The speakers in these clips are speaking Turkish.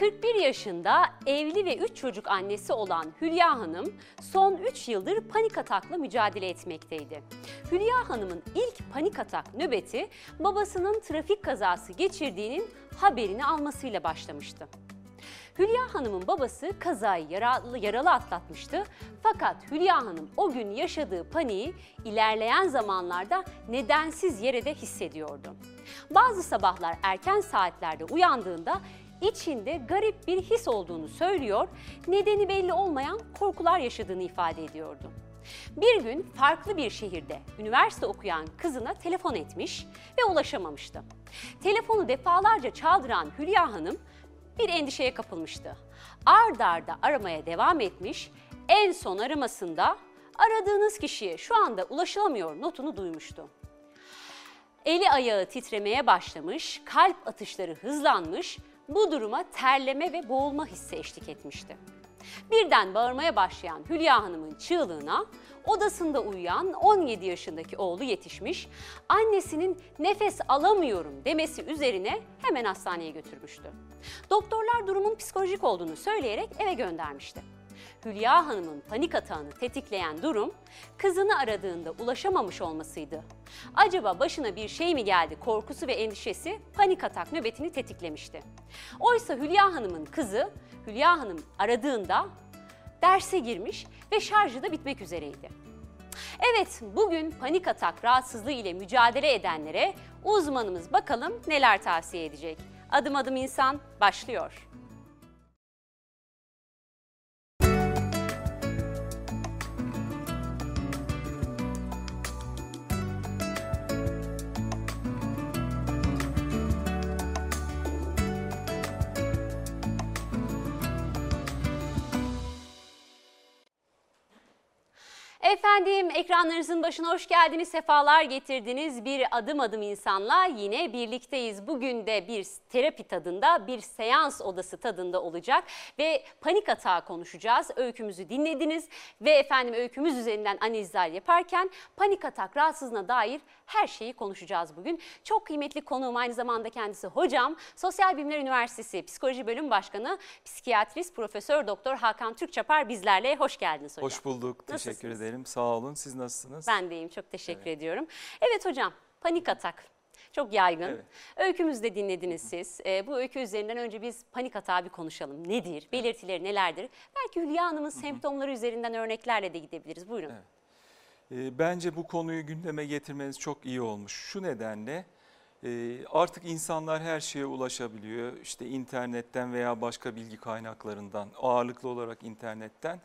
41 yaşında evli ve 3 çocuk annesi olan Hülya Hanım son 3 yıldır panik atakla mücadele etmekteydi. Hülya Hanım'ın ilk panik atak nöbeti babasının trafik kazası geçirdiğinin haberini almasıyla başlamıştı. Hülya Hanım'ın babası kazayı yaralı, yaralı atlatmıştı. Fakat Hülya Hanım o gün yaşadığı paniği ilerleyen zamanlarda nedensiz yere de hissediyordu. Bazı sabahlar erken saatlerde uyandığında içinde garip bir his olduğunu söylüyor, nedeni belli olmayan korkular yaşadığını ifade ediyordu. Bir gün farklı bir şehirde üniversite okuyan kızına telefon etmiş ve ulaşamamıştı. Telefonu defalarca çaldıran Hülya Hanım bir endişeye kapılmıştı. Ard arda aramaya devam etmiş, en son aramasında aradığınız kişiye şu anda ulaşılamıyor notunu duymuştu. Eli ayağı titremeye başlamış, kalp atışları hızlanmış, bu duruma terleme ve boğulma hissi eşlik etmişti. Birden bağırmaya başlayan Hülya Hanım'ın çığlığına odasında uyuyan 17 yaşındaki oğlu yetişmiş, annesinin nefes alamıyorum demesi üzerine hemen hastaneye götürmüştü. Doktorlar durumun psikolojik olduğunu söyleyerek eve göndermişti. Hülya Hanım'ın panik atağını tetikleyen durum kızını aradığında ulaşamamış olmasıydı. Acaba başına bir şey mi geldi korkusu ve endişesi panik atak nöbetini tetiklemişti. Oysa Hülya Hanım'ın kızı Hülya Hanım aradığında derse girmiş ve şarjı da bitmek üzereydi. Evet, bugün panik atak rahatsızlığı ile mücadele edenlere uzmanımız bakalım neler tavsiye edecek. Adım adım insan başlıyor. Efendim ekranlarınızın başına hoş geldiniz, sefalar getirdiniz. Bir adım adım insanla yine birlikteyiz. Bugün de bir terapi tadında, bir seans odası tadında olacak ve panik atağı konuşacağız. Öykümüzü dinlediniz ve efendim öykümüz üzerinden analizler yaparken panik atak rahatsızlığına dair her şeyi konuşacağız bugün. Çok kıymetli konuğum aynı zamanda kendisi hocam. Sosyal Bilimler Üniversitesi Psikoloji Bölüm Başkanı, psikiyatrist Profesör Doktor Hakan Türkçapar bizlerle. Hoş geldiniz hocam. Hoş bulduk. Nasılsınız? Teşekkür ederim. Sağ olun. Siz nasılsınız? Ben deyim. Çok teşekkür evet. ediyorum. Evet hocam, panik atak çok yaygın. Evet. Öykümüzü de dinlediniz siz. E, bu öykü üzerinden önce biz panik atağı bir konuşalım. Nedir? Belirtileri nelerdir? Belki Hülya Hanım'ın semptomları üzerinden örneklerle de gidebiliriz. Buyurun. Evet. Ee, bence bu konuyu gündeme getirmeniz çok iyi olmuş. Şu nedenle e, artık insanlar her şeye ulaşabiliyor. İşte internetten veya başka bilgi kaynaklarından, ağırlıklı olarak internetten.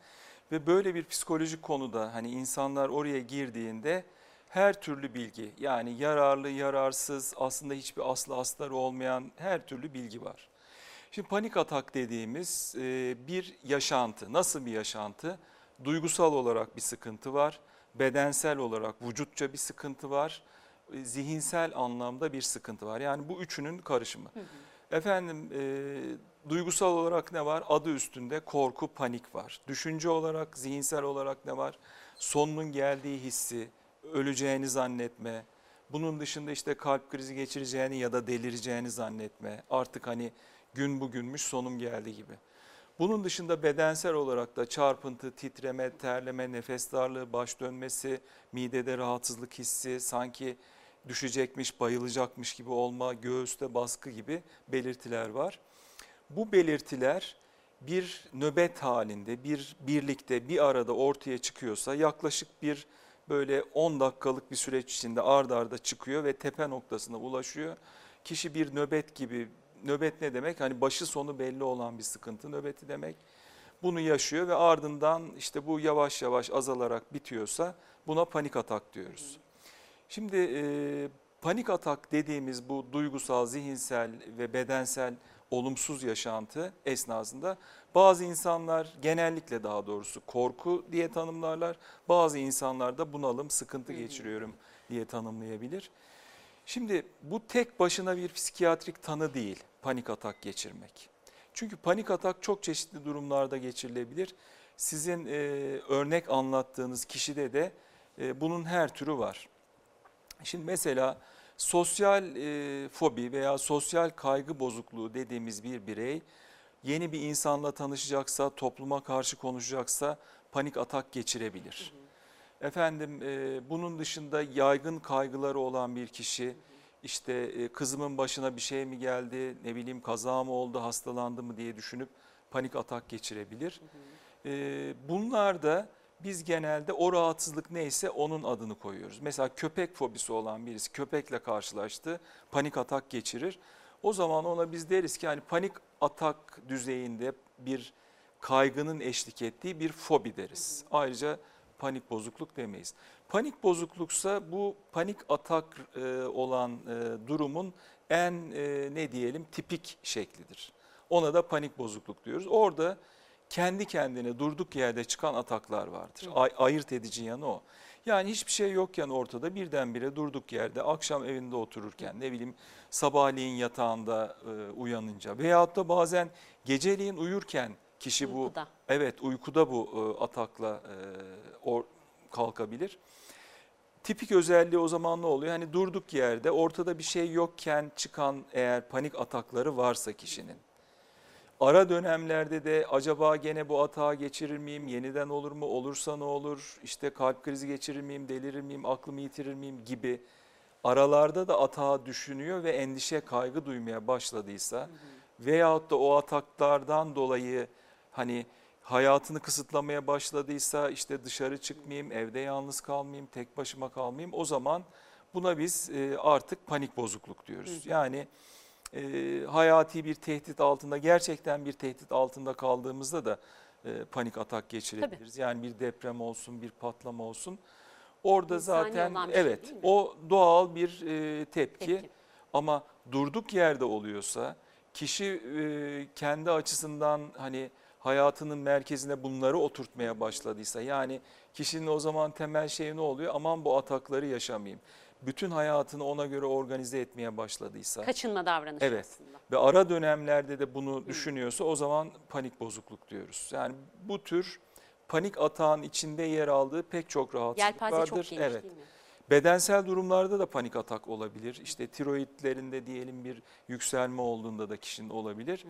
Ve böyle bir psikolojik konuda hani insanlar oraya girdiğinde her türlü bilgi yani yararlı, yararsız, aslında hiçbir aslı asları olmayan her türlü bilgi var. Şimdi panik atak dediğimiz e, bir yaşantı. Nasıl bir yaşantı? Duygusal olarak bir sıkıntı var bedensel olarak vücutça bir sıkıntı var, e, zihinsel anlamda bir sıkıntı var. Yani bu üçünün karışımı. Hı hı. Efendim e, duygusal olarak ne var? Adı üstünde korku, panik var. Düşünce olarak, zihinsel olarak ne var? Sonunun geldiği hissi, öleceğini zannetme. Bunun dışında işte kalp krizi geçireceğini ya da delireceğini zannetme. Artık hani gün bugünmüş sonum geldi gibi. Bunun dışında bedensel olarak da çarpıntı, titreme, terleme, nefes darlığı, baş dönmesi, midede rahatsızlık hissi, sanki düşecekmiş, bayılacakmış gibi olma, göğüste baskı gibi belirtiler var. Bu belirtiler bir nöbet halinde, bir birlikte, bir arada ortaya çıkıyorsa yaklaşık bir böyle 10 dakikalık bir süreç içinde ard arda çıkıyor ve tepe noktasına ulaşıyor. Kişi bir nöbet gibi nöbet ne demek? Hani başı sonu belli olan bir sıkıntı nöbeti demek. Bunu yaşıyor ve ardından işte bu yavaş yavaş azalarak bitiyorsa buna panik atak diyoruz. Şimdi e, panik atak dediğimiz bu duygusal, zihinsel ve bedensel olumsuz yaşantı esnasında bazı insanlar genellikle daha doğrusu korku diye tanımlarlar. Bazı insanlar da bunalım, sıkıntı geçiriyorum diye tanımlayabilir. Şimdi bu tek başına bir psikiyatrik tanı değil panik atak geçirmek. Çünkü panik atak çok çeşitli durumlarda geçirilebilir. Sizin e, örnek anlattığınız kişide de e, bunun her türü var. Şimdi mesela sosyal e, fobi veya sosyal kaygı bozukluğu dediğimiz bir birey yeni bir insanla tanışacaksa, topluma karşı konuşacaksa panik atak geçirebilir. Efendim e, bunun dışında yaygın kaygıları olan bir kişi işte e, kızımın başına bir şey mi geldi, ne bileyim kaza mı oldu, hastalandı mı diye düşünüp panik atak geçirebilir. E, bunlar da biz genelde o rahatsızlık neyse onun adını koyuyoruz. Mesela köpek fobisi olan birisi köpekle karşılaştı, panik atak geçirir. O zaman ona biz deriz ki hani panik atak düzeyinde bir kaygının eşlik ettiği bir fobi deriz. Ayrıca panik bozukluk demeyiz. Panik bozukluksa bu panik atak e, olan e, durumun en e, ne diyelim tipik şeklidir. Ona da panik bozukluk diyoruz. Orada kendi kendine durduk yerde çıkan ataklar vardır. Ay, ayırt edici yanı o. Yani hiçbir şey yokken ortada birdenbire durduk yerde akşam evinde otururken ne bileyim sabahleyin yatağında e, uyanınca veyahut da bazen geceliğin uyurken kişi bu Uykuda. evet uykuda bu e, atakla e, or, kalkabilir. Tipik özelliği o zaman ne oluyor? Hani durduk yerde ortada bir şey yokken çıkan eğer panik atakları varsa kişinin. Ara dönemlerde de acaba gene bu atağı geçirir miyim, yeniden olur mu, olursa ne olur, işte kalp krizi geçirir miyim, delirir miyim, aklımı yitirir miyim gibi aralarda da atağı düşünüyor ve endişe, kaygı duymaya başladıysa veyahut da o ataklardan dolayı hani hayatını kısıtlamaya başladıysa işte dışarı çıkmayayım, evde yalnız kalmayayım, tek başıma kalmayayım o zaman buna biz e, artık panik bozukluk diyoruz. Yani e, hayati bir tehdit altında gerçekten bir tehdit altında kaldığımızda da e, panik atak geçirebiliriz. Yani bir deprem olsun, bir patlama olsun. Orada İnsani zaten şey evet o doğal bir e, tepki. Peki. Ama durduk yerde oluyorsa kişi e, kendi açısından hani hayatının merkezine bunları oturtmaya başladıysa yani kişinin o zaman temel şey ne oluyor? Aman bu atakları yaşamayayım. Bütün hayatını ona göre organize etmeye başladıysa Kaçınma davranışı Evet. aslında. ve ara dönemlerde de bunu düşünüyorsa o zaman panik bozukluk diyoruz. Yani bu tür panik atağın içinde yer aldığı pek çok rahatsızlık Yelpaze vardır. çok geniş evet. değil mi? Bedensel durumlarda da panik atak olabilir. İşte tiroidlerinde diyelim bir yükselme olduğunda da kişinin olabilir. Ee,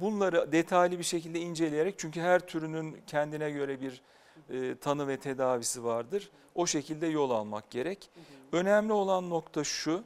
bunları detaylı bir şekilde inceleyerek çünkü her türünün kendine göre bir e, tanı ve tedavisi vardır. O şekilde yol almak gerek. Önemli olan nokta şu,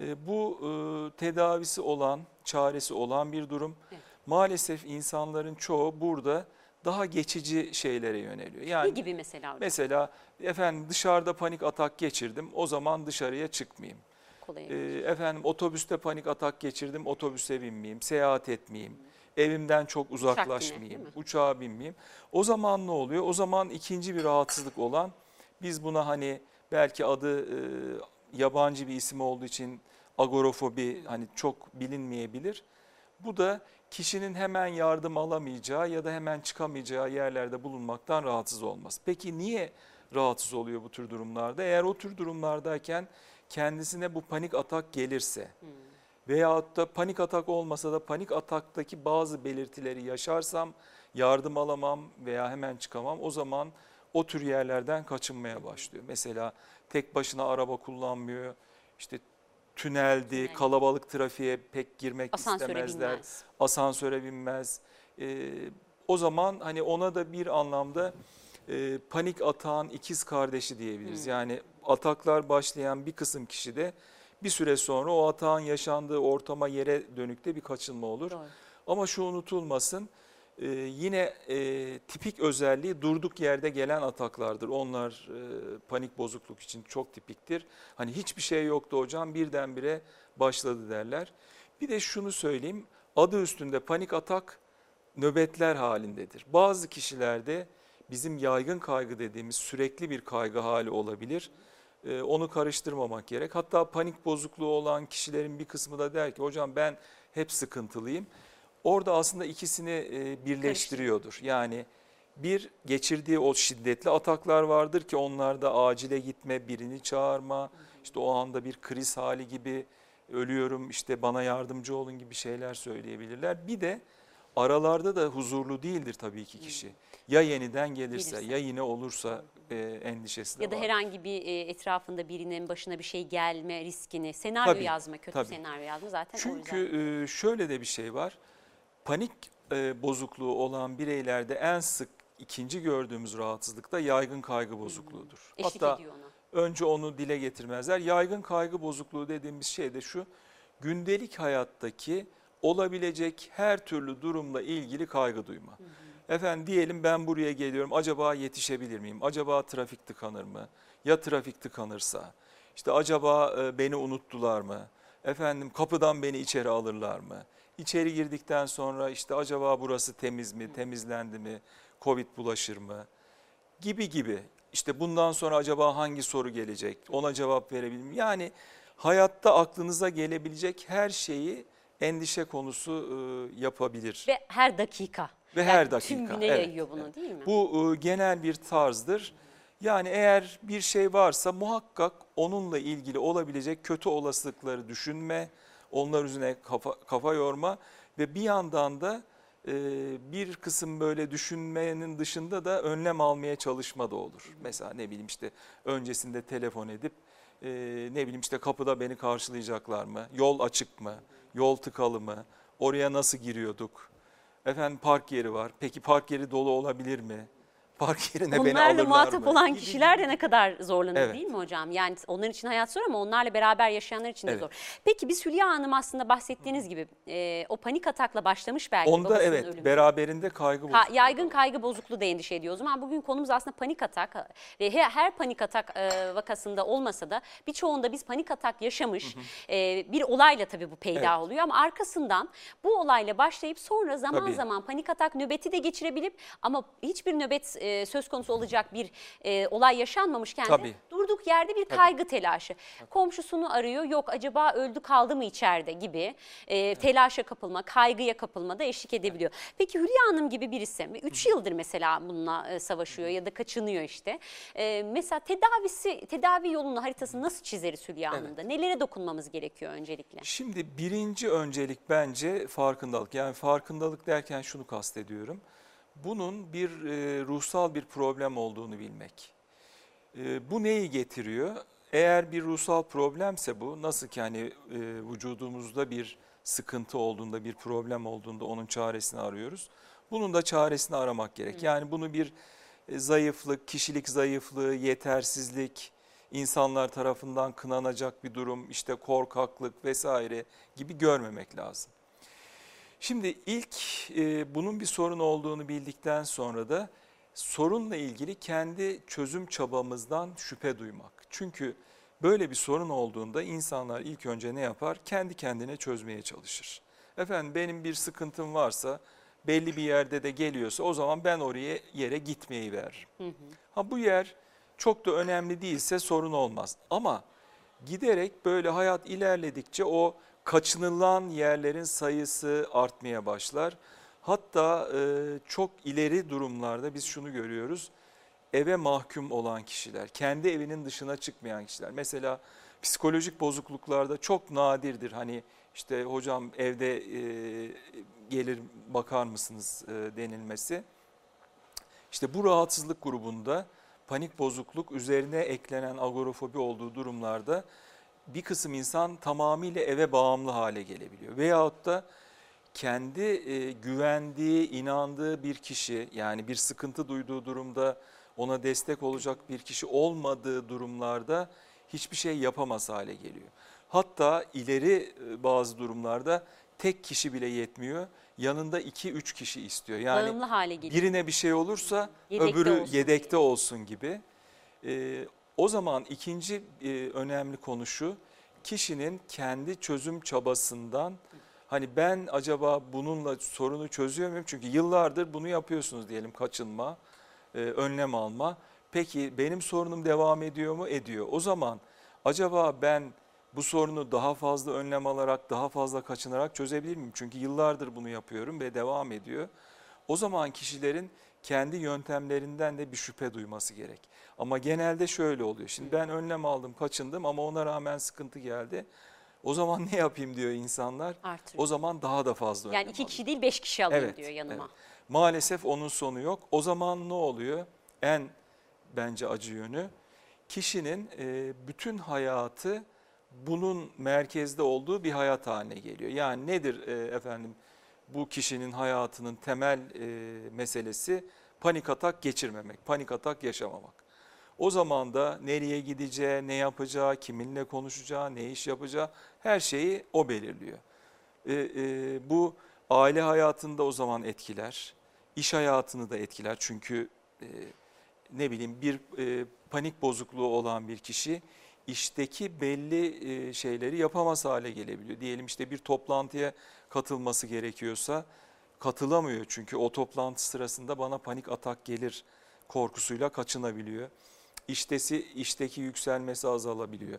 e, bu e, tedavisi olan, çaresi olan bir durum. Evet. Maalesef insanların çoğu burada daha geçici şeylere yöneliyor. Yani Ne gibi mesela? Mesela efendim dışarıda panik atak geçirdim o zaman dışarıya çıkmayayım. Kolay. Ee, efendim otobüste panik atak geçirdim otobüse binmeyeyim, seyahat etmeyeyim. Evimden çok uzaklaşmayayım, değil mi? uçağa binmeyeyim. O zaman ne oluyor? O zaman ikinci bir rahatsızlık olan biz buna hani belki adı e, yabancı bir isim olduğu için agorofobi hani çok bilinmeyebilir. Bu da kişinin hemen yardım alamayacağı ya da hemen çıkamayacağı yerlerde bulunmaktan rahatsız olması. Peki niye rahatsız oluyor bu tür durumlarda? Eğer o tür durumlardayken kendisine bu panik atak gelirse veyahut da panik atak olmasa da panik ataktaki bazı belirtileri yaşarsam yardım alamam veya hemen çıkamam o zaman o tür yerlerden kaçınmaya başlıyor. Mesela tek başına araba kullanmıyor, işte tüneldi, Tünel. kalabalık trafiğe pek girmek Asansöre istemezler binmez. asansöre binmez. Ee, o zaman hani ona da bir anlamda e, panik atağın ikiz kardeşi diyebiliriz. Hmm. Yani ataklar başlayan bir kısım kişide bir süre sonra o atağın yaşandığı ortama yere dönükte bir kaçınma olur. Doğru. Ama şu unutulmasın e, yine e, tipik özelliği durduk yerde gelen ataklardır. Onlar e, panik bozukluk için çok tipiktir. Hani hiçbir şey yoktu hocam birdenbire başladı derler. Bir de şunu söyleyeyim adı üstünde panik atak nöbetler halindedir. Bazı kişilerde bizim yaygın kaygı dediğimiz sürekli bir kaygı hali olabilir. Ee, onu karıştırmamak gerek. Hatta panik bozukluğu olan kişilerin bir kısmı da der ki hocam ben hep sıkıntılıyım. Orada aslında ikisini e, birleştiriyordur. Yani bir geçirdiği o şiddetli ataklar vardır ki onlarda acile gitme, birini çağırma, işte o anda bir kriz hali gibi ölüyorum işte bana yardımcı olun gibi şeyler söyleyebilirler. Bir de aralarda da huzurlu değildir tabii ki kişi. Ya yeniden gelirse, Gelirse. ya yine olursa e, endişesi de Ya da var. herhangi bir e, etrafında birinin başına bir şey gelme riskini, senaryo Tabii, yazma, kötü tabii. senaryo yazma zaten o yüzden. Çünkü e, şöyle de bir şey var. panik e, bozukluğu olan bireylerde en sık ikinci gördüğümüz rahatsızlık da yaygın kaygı bozukluğudur. Eşlik Hatta ediyor ona. önce onu dile getirmezler. Yaygın kaygı bozukluğu dediğimiz şey de şu. Gündelik hayattaki olabilecek her türlü durumla ilgili kaygı duyma. Efendim diyelim ben buraya geliyorum. Acaba yetişebilir miyim? Acaba trafik tıkanır mı? Ya trafik tıkanırsa? İşte acaba e, beni unuttular mı? Efendim kapıdan beni içeri alırlar mı? İçeri girdikten sonra işte acaba burası temiz mi? Temizlendi mi? Covid bulaşır mı? Gibi gibi. İşte bundan sonra acaba hangi soru gelecek? Ona cevap verebilir miyim? Yani hayatta aklınıza gelebilecek her şeyi endişe konusu e, yapabilir. Ve her dakika. Ve Yani her dakika. Tüm güne evet, yayıyor bunu değil mi? Bu e, genel bir tarzdır. Yani eğer bir şey varsa muhakkak onunla ilgili olabilecek kötü olasılıkları düşünme, onlar üzerine kafa, kafa yorma ve bir yandan da e, bir kısım böyle düşünmenin dışında da önlem almaya çalışma da olur. Mesela ne bileyim işte öncesinde telefon edip e, ne bileyim işte kapıda beni karşılayacaklar mı? Yol açık mı? Yol tıkalı mı? Oraya nasıl giriyorduk? Efendim park yeri var. Peki park yeri dolu olabilir mi? Park yerine beni Onlarla alırlar muhatap mı? olan Gibi kişiler de ne kadar zorlanır Evet. değil mi hocam? Yani onlar için hayat zor ama onlarla beraber yaşayanlar için de Evet. zor. Peki biz Hülya Hanım aslında bahsettiğiniz gibi e, o panik atakla başlamış belki Onda evet ölümü. beraberinde kaygı Ka- bozukluğu. yaygın kaygı bozukluğu da endişe ediyor. O zaman bugün konumuz aslında panik atak ve he- her panik atak e, vakasında olmasa da birçoğunda biz panik atak yaşamış e, bir olayla tabii bu peyda Evet. oluyor ama arkasından bu olayla başlayıp sonra zaman Tabii. zaman panik atak nöbeti de geçirebilip ama hiçbir nöbet e, söz konusu olacak bir e, olay yaşanmamışken de Tabii. durduk yerde bir kaygı telaşı. Komşusunu arıyor yok acaba öldü kaldı mı içeride gibi e, telaşa kapılma, kaygıya kapılma da eşlik edebiliyor. Peki Hülya Hanım gibi birisi 3 yıldır mesela bununla e, savaşıyor ya da kaçınıyor işte. E, mesela tedavisi, tedavi yolunu haritasını nasıl çizeriz Hülya Evet. Hanım'da? Nelere dokunmamız gerekiyor öncelikle? Şimdi birinci öncelik bence farkındalık. Yani farkındalık derken şunu kastediyorum. Bunun bir e, ruhsal bir problem olduğunu bilmek. E, bu neyi getiriyor? Eğer bir ruhsal problemse bu nasıl ki hani e, vücudumuzda bir sıkıntı olduğunda, bir problem olduğunda onun çaresini arıyoruz. Bunun da çaresini aramak gerek. Yani bunu bir e, zayıflık, kişilik zayıflığı, yetersizlik, insanlar tarafından kınanacak bir durum, işte korkaklık vesaire gibi görmemek lazım. Şimdi ilk e, bunun bir sorun olduğunu bildikten sonra da sorunla ilgili kendi çözüm çabamızdan şüphe duymak. Çünkü böyle bir sorun olduğunda insanlar ilk önce ne yapar? Kendi kendine çözmeye çalışır. Efendim benim bir sıkıntım varsa belli bir yerde de geliyorsa o zaman ben oraya yere gitmeyi veririm. Ha bu yer çok da önemli değilse sorun olmaz. Ama giderek böyle hayat ilerledikçe o kaçınılan yerlerin sayısı artmaya başlar. Hatta e, çok ileri durumlarda biz şunu görüyoruz. Eve mahkum olan kişiler, kendi evinin dışına çıkmayan kişiler. Mesela psikolojik bozukluklarda çok nadirdir. Hani işte hocam evde e, gelir bakar mısınız e, denilmesi. İşte bu rahatsızlık grubunda panik bozukluk üzerine eklenen agorafobi olduğu durumlarda bir kısım insan tamamıyla eve bağımlı hale gelebiliyor. Veyahut da kendi e, güvendiği, inandığı bir kişi yani bir sıkıntı duyduğu durumda ona destek olacak bir kişi olmadığı durumlarda hiçbir şey yapamaz hale geliyor. Hatta ileri e, bazı durumlarda tek kişi bile yetmiyor. Yanında 2-3 kişi istiyor. Yani Bağımlı hale geliyor. birine bir şey olursa Yedekte öbürü olsun yedekte olsun gibi. Ee, o zaman ikinci e, önemli konu şu, kişinin kendi çözüm çabasından hani ben acaba bununla sorunu çözüyor muyum? Çünkü yıllardır bunu yapıyorsunuz diyelim kaçınma, e, önlem alma. Peki benim sorunum devam ediyor mu? Ediyor. O zaman acaba ben bu sorunu daha fazla önlem alarak, daha fazla kaçınarak çözebilir miyim? Çünkü yıllardır bunu yapıyorum ve devam ediyor. O zaman kişilerin kendi yöntemlerinden de bir şüphe duyması gerek. Ama genelde şöyle oluyor. Şimdi ben önlem aldım, kaçındım ama ona rağmen sıkıntı geldi. O zaman ne yapayım diyor insanlar. Artırıyor. O zaman daha da fazla önlem Yani iki alayım. kişi değil beş kişi alayım Evet, diyor yanıma. evet. Maalesef onun sonu yok. O zaman ne oluyor? En bence acı yönü kişinin e, bütün hayatı bunun merkezde olduğu bir hayat haline geliyor. Yani nedir e, efendim bu kişinin hayatının temel e, meselesi panik atak geçirmemek, panik atak yaşamamak. O zaman da nereye gideceği, ne yapacağı, kiminle konuşacağı, ne iş yapacağı her şeyi o belirliyor. E, e, bu aile hayatında o zaman etkiler, iş hayatını da etkiler. Çünkü e, ne bileyim bir e, panik bozukluğu olan bir kişi işteki belli e, şeyleri yapamaz hale gelebiliyor. Diyelim işte bir toplantıya katılması gerekiyorsa katılamıyor çünkü o toplantı sırasında bana panik atak gelir korkusuyla kaçınabiliyor. İştesi işteki yükselmesi azalabiliyor.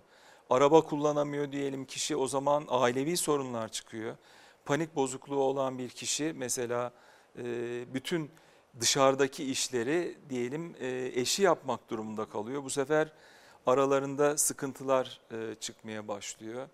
Araba kullanamıyor diyelim kişi o zaman ailevi sorunlar çıkıyor. Panik bozukluğu olan bir kişi mesela e, bütün dışarıdaki işleri diyelim e, eşi yapmak durumunda kalıyor. Bu sefer aralarında sıkıntılar e, çıkmaya başlıyor.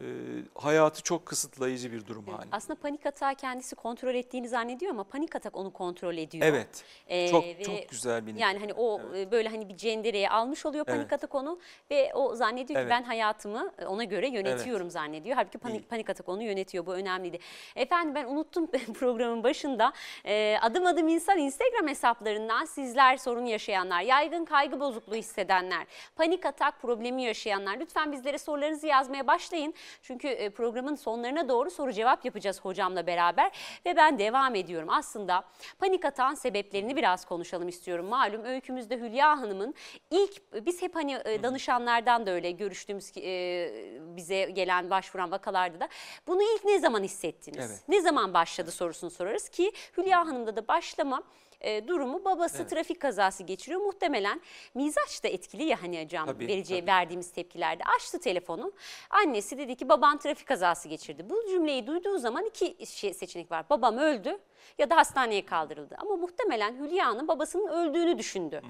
E, hayatı çok kısıtlayıcı bir durum Evet, haline. Aslında panik atağı kendisi kontrol ettiğini zannediyor ama panik atak onu kontrol ediyor. Evet. Ee, çok ve çok güzel bir Yani hani o Evet. e, böyle hani bir cendereye almış oluyor panik Evet. atak onu ve o zannediyor ki Evet. ben hayatımı e, ona göre yönetiyorum zannediyor. Halbuki panik, Değil. panik atak onu yönetiyor. Bu önemliydi. Efendim ben unuttum programın başında. E, adım adım insan Instagram hesaplarından sizler sorun yaşayanlar, yaygın kaygı bozukluğu hissedenler, panik atak problemi yaşayanlar lütfen bizlere sorularınızı yazmaya başlayın. Çünkü e, programın sonlarına doğru soru cevap yapacağız hocamla beraber ve ben devam ediyorum. Aslında panik atağın sebeplerini biraz konuşalım istiyorum. Malum öykümüzde Hülya Hanım'ın ilk biz hep hani e, danışanlardan da öyle görüştüğümüz e, bize gelen başvuran vakalarda da bunu ilk ne zaman hissettiniz? Evet. Ne zaman başladı sorusunu sorarız ki Hülya Hanım'da da başlama e, durumu babası Evet. trafik kazası geçiriyor. Muhtemelen mizaç da etkili ya hani hocam Tabii, vereceği tabii. verdiğimiz tepkilerde açtı telefonu. Annesi dedi ki baban trafik kazası geçirdi. Bu cümleyi duyduğu zaman iki şey, seçenek var. Babam öldü ya da hastaneye kaldırıldı. Ama muhtemelen Hülya'nın babasının öldüğünü düşündü.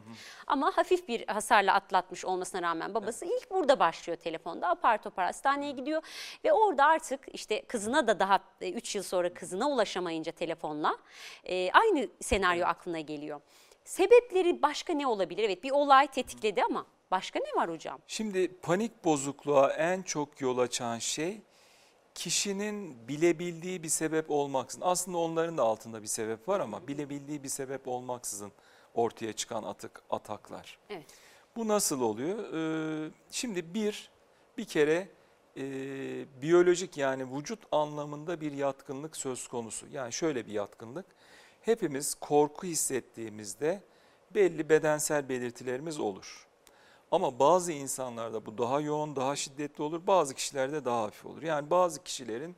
Ama hafif bir hasarla atlatmış olmasına rağmen babası ilk burada başlıyor telefonda. Apar topar hastaneye gidiyor ve orada artık işte kızına da daha 3 yıl sonra kızına ulaşamayınca telefonla e, aynı senaryo aklına geliyor. Sebepleri başka ne olabilir? Evet bir olay tetikledi ama başka ne var hocam? Şimdi panik bozukluğa en çok yol açan şey kişinin bilebildiği bir sebep olmaksızın. Aslında onların da altında bir sebep var ama bilebildiği bir sebep olmaksızın ortaya çıkan atık ataklar. Evet. Bu nasıl oluyor? Ee, şimdi bir bir kere e, biyolojik yani vücut anlamında bir yatkınlık söz konusu. Yani şöyle bir yatkınlık. Hepimiz korku hissettiğimizde belli bedensel belirtilerimiz olur. Ama bazı insanlarda bu daha yoğun, daha şiddetli olur. Bazı kişilerde daha hafif olur. Yani bazı kişilerin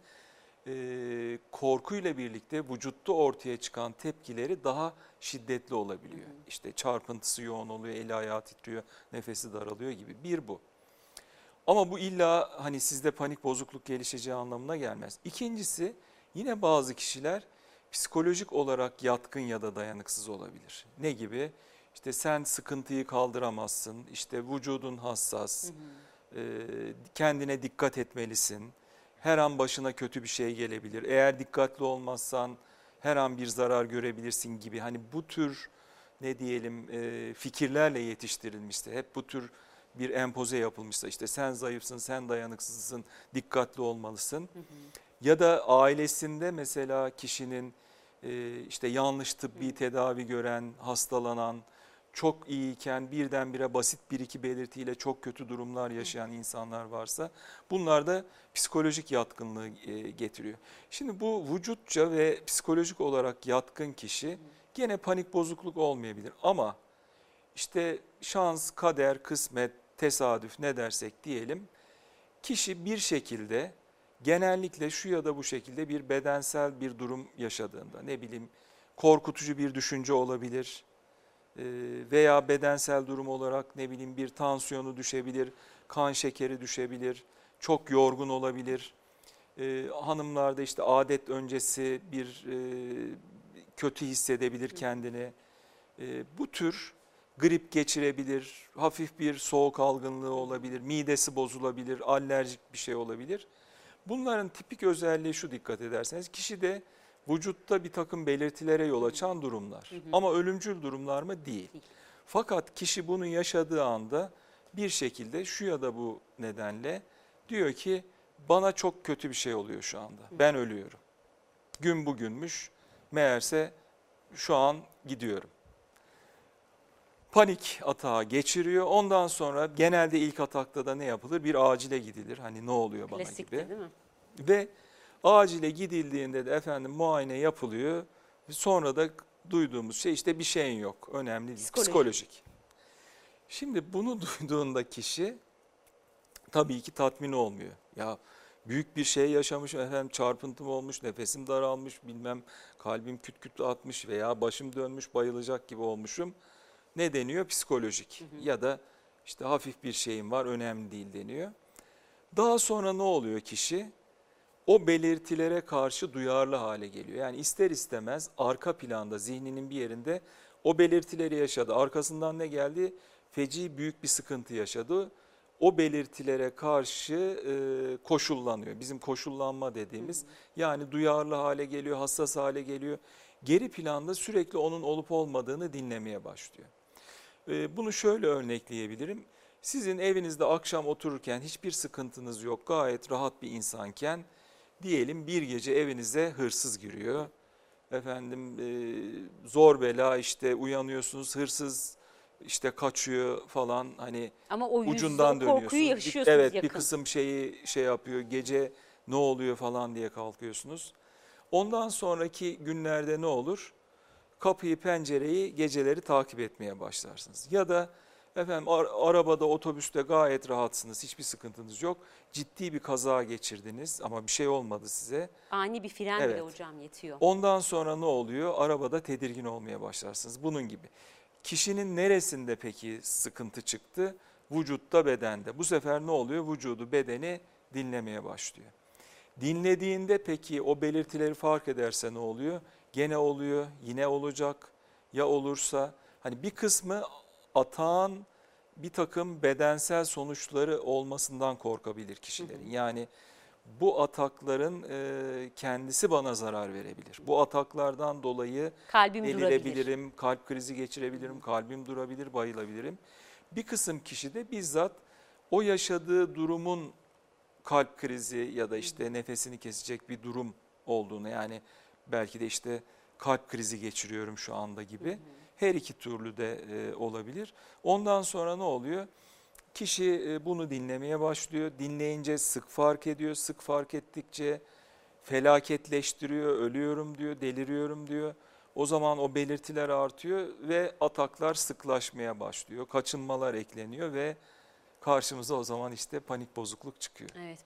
e, korkuyla birlikte vücutta ortaya çıkan tepkileri daha şiddetli olabiliyor. İşte çarpıntısı yoğun oluyor, eli ayağı titriyor, nefesi daralıyor gibi. Bir bu. Ama bu illa hani sizde panik bozukluk gelişeceği anlamına gelmez. İkincisi yine bazı kişiler psikolojik olarak yatkın ya da dayanıksız olabilir. Ne gibi? İşte sen sıkıntıyı kaldıramazsın, işte vücudun hassas, e, kendine dikkat etmelisin. Her an başına kötü bir şey gelebilir. Eğer dikkatli olmazsan her an bir zarar görebilirsin gibi. Hani bu tür ne diyelim e, fikirlerle yetiştirilmişse, hep bu tür bir empoze yapılmışsa işte sen zayıfsın, sen dayanıksızsın, dikkatli olmalısın. Ya da ailesinde mesela kişinin e, işte yanlış tıbbi tedavi gören, hastalanan, çok iyiyken birdenbire basit bir iki belirtiyle çok kötü durumlar yaşayan insanlar varsa bunlar da psikolojik yatkınlığı e, getiriyor. Şimdi bu vücutça ve psikolojik olarak yatkın kişi gene panik bozukluk olmayabilir ama işte şans, kader, kısmet, tesadüf ne dersek diyelim kişi bir şekilde genellikle şu ya da bu şekilde bir bedensel bir durum yaşadığında ne bileyim korkutucu bir düşünce olabilir veya bedensel durum olarak ne bileyim bir tansiyonu düşebilir, kan şekeri düşebilir, çok yorgun olabilir. E, hanımlarda işte adet öncesi bir e, kötü hissedebilir kendini. E, bu tür grip geçirebilir, hafif bir soğuk algınlığı olabilir, midesi bozulabilir, alerjik bir şey olabilir. Bunların tipik özelliği şu dikkat ederseniz kişide vücutta bir takım belirtilere yol açan durumlar. Ama ölümcül durumlar mı? Değil. Değil. Fakat kişi bunu yaşadığı anda bir şekilde şu ya da bu nedenle diyor ki bana çok kötü bir şey oluyor şu anda. Ben ölüyorum. gün bugünmüş. Meğerse şu an gidiyorum. Panik atağı geçiriyor. Ondan sonra genelde ilk atakta da ne yapılır? Bir acile gidilir. Hani ne oluyor bana Klasikti gibi. değil mi? Ve acile gidildiğinde de efendim muayene yapılıyor. Sonra da duyduğumuz şey işte bir şeyin yok. Önemli değil. Psikoloji. Psikolojik. Şimdi bunu duyduğunda kişi tabii ki tatmin olmuyor. Ya büyük bir şey yaşamış efendim çarpıntım olmuş, nefesim daralmış, bilmem kalbim küt küt atmış veya başım dönmüş bayılacak gibi olmuşum. Ne deniyor? Psikolojik ya da işte hafif bir şeyim var önemli değil deniyor. Daha sonra ne oluyor kişi? O belirtilere karşı duyarlı hale geliyor. Yani ister istemez arka planda zihninin bir yerinde o belirtileri yaşadı. Arkasından ne geldi? Feci büyük bir sıkıntı yaşadı. O belirtilere karşı e, koşullanıyor. Bizim koşullanma dediğimiz yani duyarlı hale geliyor, hassas hale geliyor. Geri planda sürekli onun olup olmadığını dinlemeye başlıyor. E, bunu şöyle örnekleyebilirim. Sizin evinizde akşam otururken hiçbir sıkıntınız yok, gayet rahat bir insanken diyelim bir gece evinize hırsız giriyor. Efendim e, zor bela işte uyanıyorsunuz hırsız işte kaçıyor falan hani Ama o yüzde ucundan o dönüyorsun. korkuyu Bir- yaşıyorsunuz evet yakın. bir kısım şeyi şey yapıyor gece ne oluyor falan diye kalkıyorsunuz. Ondan sonraki günlerde ne olur? Kapıyı pencereyi geceleri takip etmeye başlarsınız. Ya da efendim ar- arabada otobüste gayet rahatsınız hiçbir sıkıntınız yok. Ciddi bir kaza geçirdiniz ama bir şey olmadı size. Ani bir fren Evet. bile hocam yetiyor. Ondan sonra ne oluyor? Arabada tedirgin olmaya başlarsınız. Bunun gibi. Kişinin neresinde peki sıkıntı çıktı? Vücutta, bedende. Bu sefer ne oluyor? Vücudu, bedeni dinlemeye başlıyor. Dinlediğinde peki o belirtileri fark ederse ne oluyor? Gene oluyor, yine olacak. Ya olursa hani bir kısmı atağın bir takım bedensel sonuçları olmasından korkabilir kişilerin. Yani bu atakların e, kendisi bana zarar verebilir. Bu ataklardan dolayı Kalbim durabilir. delirebilirim, kalp krizi geçirebilirim, kalbim durabilir, bayılabilirim. Bir kısım kişi de bizzat o yaşadığı durumun kalp krizi ya da işte nefesini kesecek bir durum olduğunu yani belki de işte kalp krizi geçiriyorum şu anda gibi her iki türlü de e, olabilir. Ondan sonra ne oluyor? Kişi e, bunu dinlemeye başlıyor. Dinleyince sık fark ediyor. Sık fark ettikçe felaketleştiriyor, ölüyorum diyor, deliriyorum diyor. O zaman o belirtiler artıyor ve ataklar sıklaşmaya başlıyor. Kaçınmalar ekleniyor ve karşımıza o zaman işte panik bozukluk çıkıyor. Evet.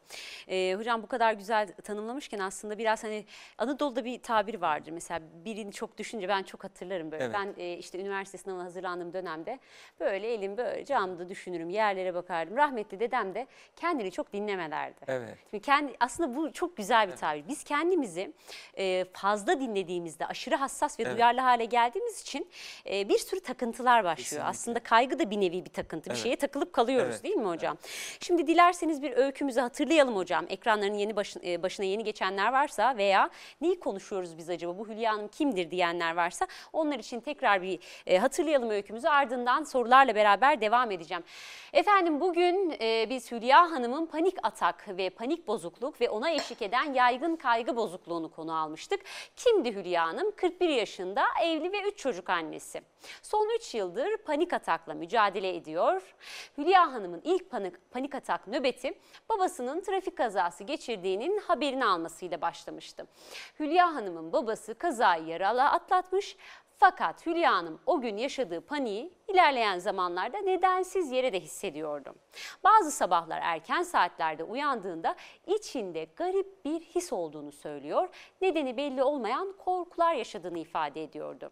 Ee, hocam bu kadar güzel tanımlamışken aslında biraz hani Anadolu'da bir tabir vardır. Mesela birini çok düşünce ben çok hatırlarım böyle. Evet. Ben e, işte üniversite sınavına hazırlandığım dönemde böyle elim böyle camda düşünürüm, yerlere bakardım. Rahmetli dedem de kendini çok dinlemelerdi. Evet. Şimdi kendi aslında bu çok güzel bir tabir. Biz kendimizi e, fazla dinlediğimizde aşırı hassas ve Evet. duyarlı hale geldiğimiz için e, bir sürü takıntılar başlıyor. Kesinlikle. Aslında kaygı da bir nevi bir takıntı. Bir Evet. şeye takılıp kalıyoruz Evet, değil mi hocam? Şimdi dilerseniz bir öykümüzü hatırlayalım hocam. Ekranların yeni başın- e, başına yeni geçenler varsa veya neyi konuşuyoruz biz acaba bu Hülya Hanım kimdir diyenler varsa onlar için tekrar bir e, hatırlayalım öykümüzü. Ardından sorularla beraber devam edeceğim. Efendim bugün e, biz Hülya Hanım'ın panik atak ve panik bozukluk ve ona eşlik eden yaygın kaygı bozukluğunu konu almıştık. Kimdi Hülya Hanım? 41 yaşında evli ve 3 çocuk annesi. Son 3 yıldır panik atakla mücadele ediyor. Hülya Hanım'ın ilk panik, panik atak nöbeti babasının trafik kazası geçirdiğinin haberini almasıyla başlamıştı. Hülya Hanım'ın babası kazayı yaralı atlatmış fakat Hülya Hanım o gün yaşadığı paniği ilerleyen zamanlarda nedensiz yere de hissediyordu. Bazı sabahlar erken saatlerde uyandığında içinde garip bir his olduğunu söylüyor. Nedeni belli olmayan korkular yaşadığını ifade ediyordu.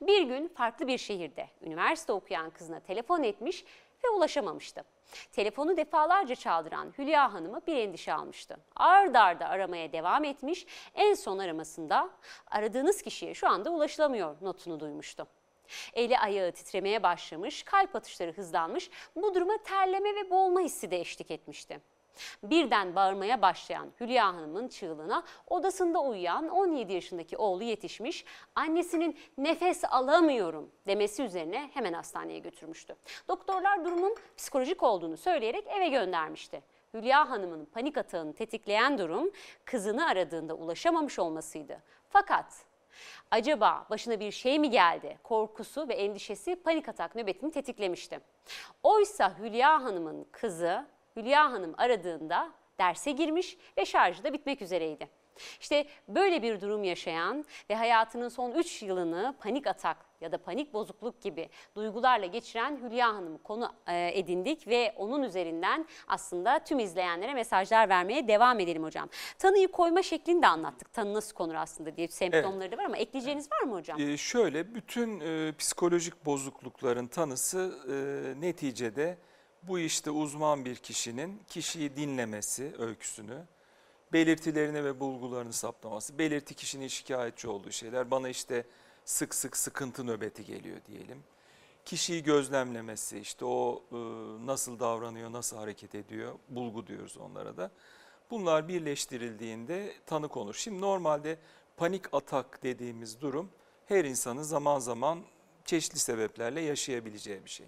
Bir gün farklı bir şehirde üniversite okuyan kızına telefon etmiş ve ulaşamamıştı. Telefonu defalarca çaldıran Hülya Hanım'ı bir endişe almıştı. Ard arda aramaya devam etmiş, en son aramasında aradığınız kişiye şu anda ulaşılamıyor notunu duymuştu. Eli ayağı titremeye başlamış, kalp atışları hızlanmış, bu duruma terleme ve boğulma hissi de eşlik etmişti. Birden bağırmaya başlayan Hülya Hanım'ın çığlığına odasında uyuyan 17 yaşındaki oğlu yetişmiş, annesinin nefes alamıyorum demesi üzerine hemen hastaneye götürmüştü. Doktorlar durumun psikolojik olduğunu söyleyerek eve göndermişti. Hülya Hanım'ın panik atağını tetikleyen durum kızını aradığında ulaşamamış olmasıydı. Fakat acaba başına bir şey mi geldi? Korkusu ve endişesi panik atak nöbetini tetiklemişti. Oysa Hülya Hanım'ın kızı Hülya Hanım aradığında derse girmiş ve şarjı da bitmek üzereydi. İşte böyle bir durum yaşayan ve hayatının son 3 yılını panik atak ya da panik bozukluk gibi duygularla geçiren Hülya Hanım'ı konu e, edindik ve onun üzerinden aslında tüm izleyenlere mesajlar vermeye devam edelim hocam. Tanıyı koyma şeklini de anlattık. Tanı nasıl konur aslında diye semptomları da var ama ekleyeceğiniz var mı hocam? Ee, şöyle bütün e, psikolojik bozuklukların tanısı e, neticede bu işte uzman bir kişinin kişiyi dinlemesi öyküsünü, belirtilerini ve bulgularını saptaması, belirti kişinin şikayetçi olduğu şeyler, bana işte sık sık sıkıntı nöbeti geliyor diyelim. Kişiyi gözlemlemesi, işte o e, nasıl davranıyor, nasıl hareket ediyor, bulgu diyoruz onlara da. Bunlar birleştirildiğinde tanı konur. Şimdi normalde panik atak dediğimiz durum her insanın zaman zaman çeşitli sebeplerle yaşayabileceği bir şey.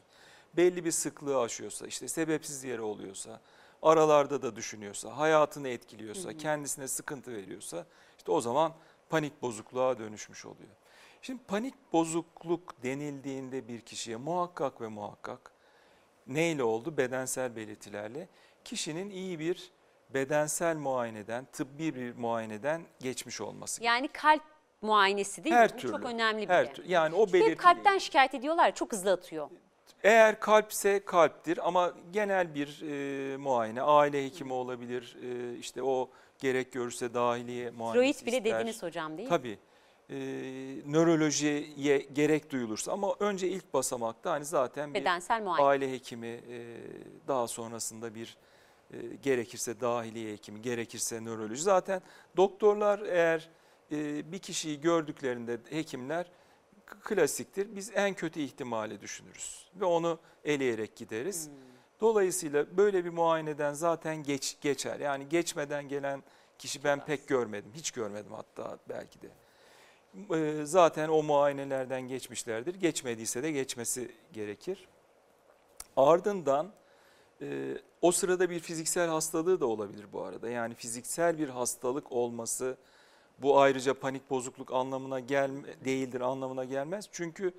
Belli bir sıklığı aşıyorsa, işte sebepsiz yere oluyorsa, aralarda da düşünüyorsa, hayatını etkiliyorsa, kendisine sıkıntı veriyorsa işte o zaman panik bozukluğa dönüşmüş oluyor. Şimdi panik bozukluk denildiğinde bir kişiye muhakkak ve muhakkak neyle oldu? Bedensel belirtilerle. Kişinin iyi bir bedensel muayeneden, tıbbi bir muayeneden geçmiş olması. Yani kalp muayenesi değil Her mi? Bu türlü. çok önemli bir Her şey. tür- yani o Çünkü hep belirti kalpten şikayet ediyorlar çok hızlı atıyor. Eğer kalpse kalptir ama genel bir e, muayene, aile hekimi olabilir, e, işte o gerek görürse dahiliye muayenesi Tiroid bile ister. dediniz hocam değil mi? Tabii. E, nörolojiye gerek duyulursa ama önce ilk basamakta hani zaten bir Bedensel muayene. aile hekimi, e, daha sonrasında bir e, gerekirse dahiliye hekimi, gerekirse nöroloji. Zaten doktorlar eğer e, bir kişiyi gördüklerinde hekimler klasiktir. Biz en kötü ihtimali düşünürüz ve onu eleyerek gideriz. Hmm. Dolayısıyla böyle bir muayeneden zaten geç geçer. Yani geçmeden gelen kişi ben pek görmedim. Hiç görmedim hatta belki de. E, Zaten o muayenelerden geçmişlerdir. Geçmediyse de geçmesi gerekir. Ardından e, o sırada bir fiziksel hastalığı da olabilir bu arada. Yani fiziksel bir hastalık olması bu ayrıca panik bozukluk anlamına gel değildir anlamına gelmez. Çünkü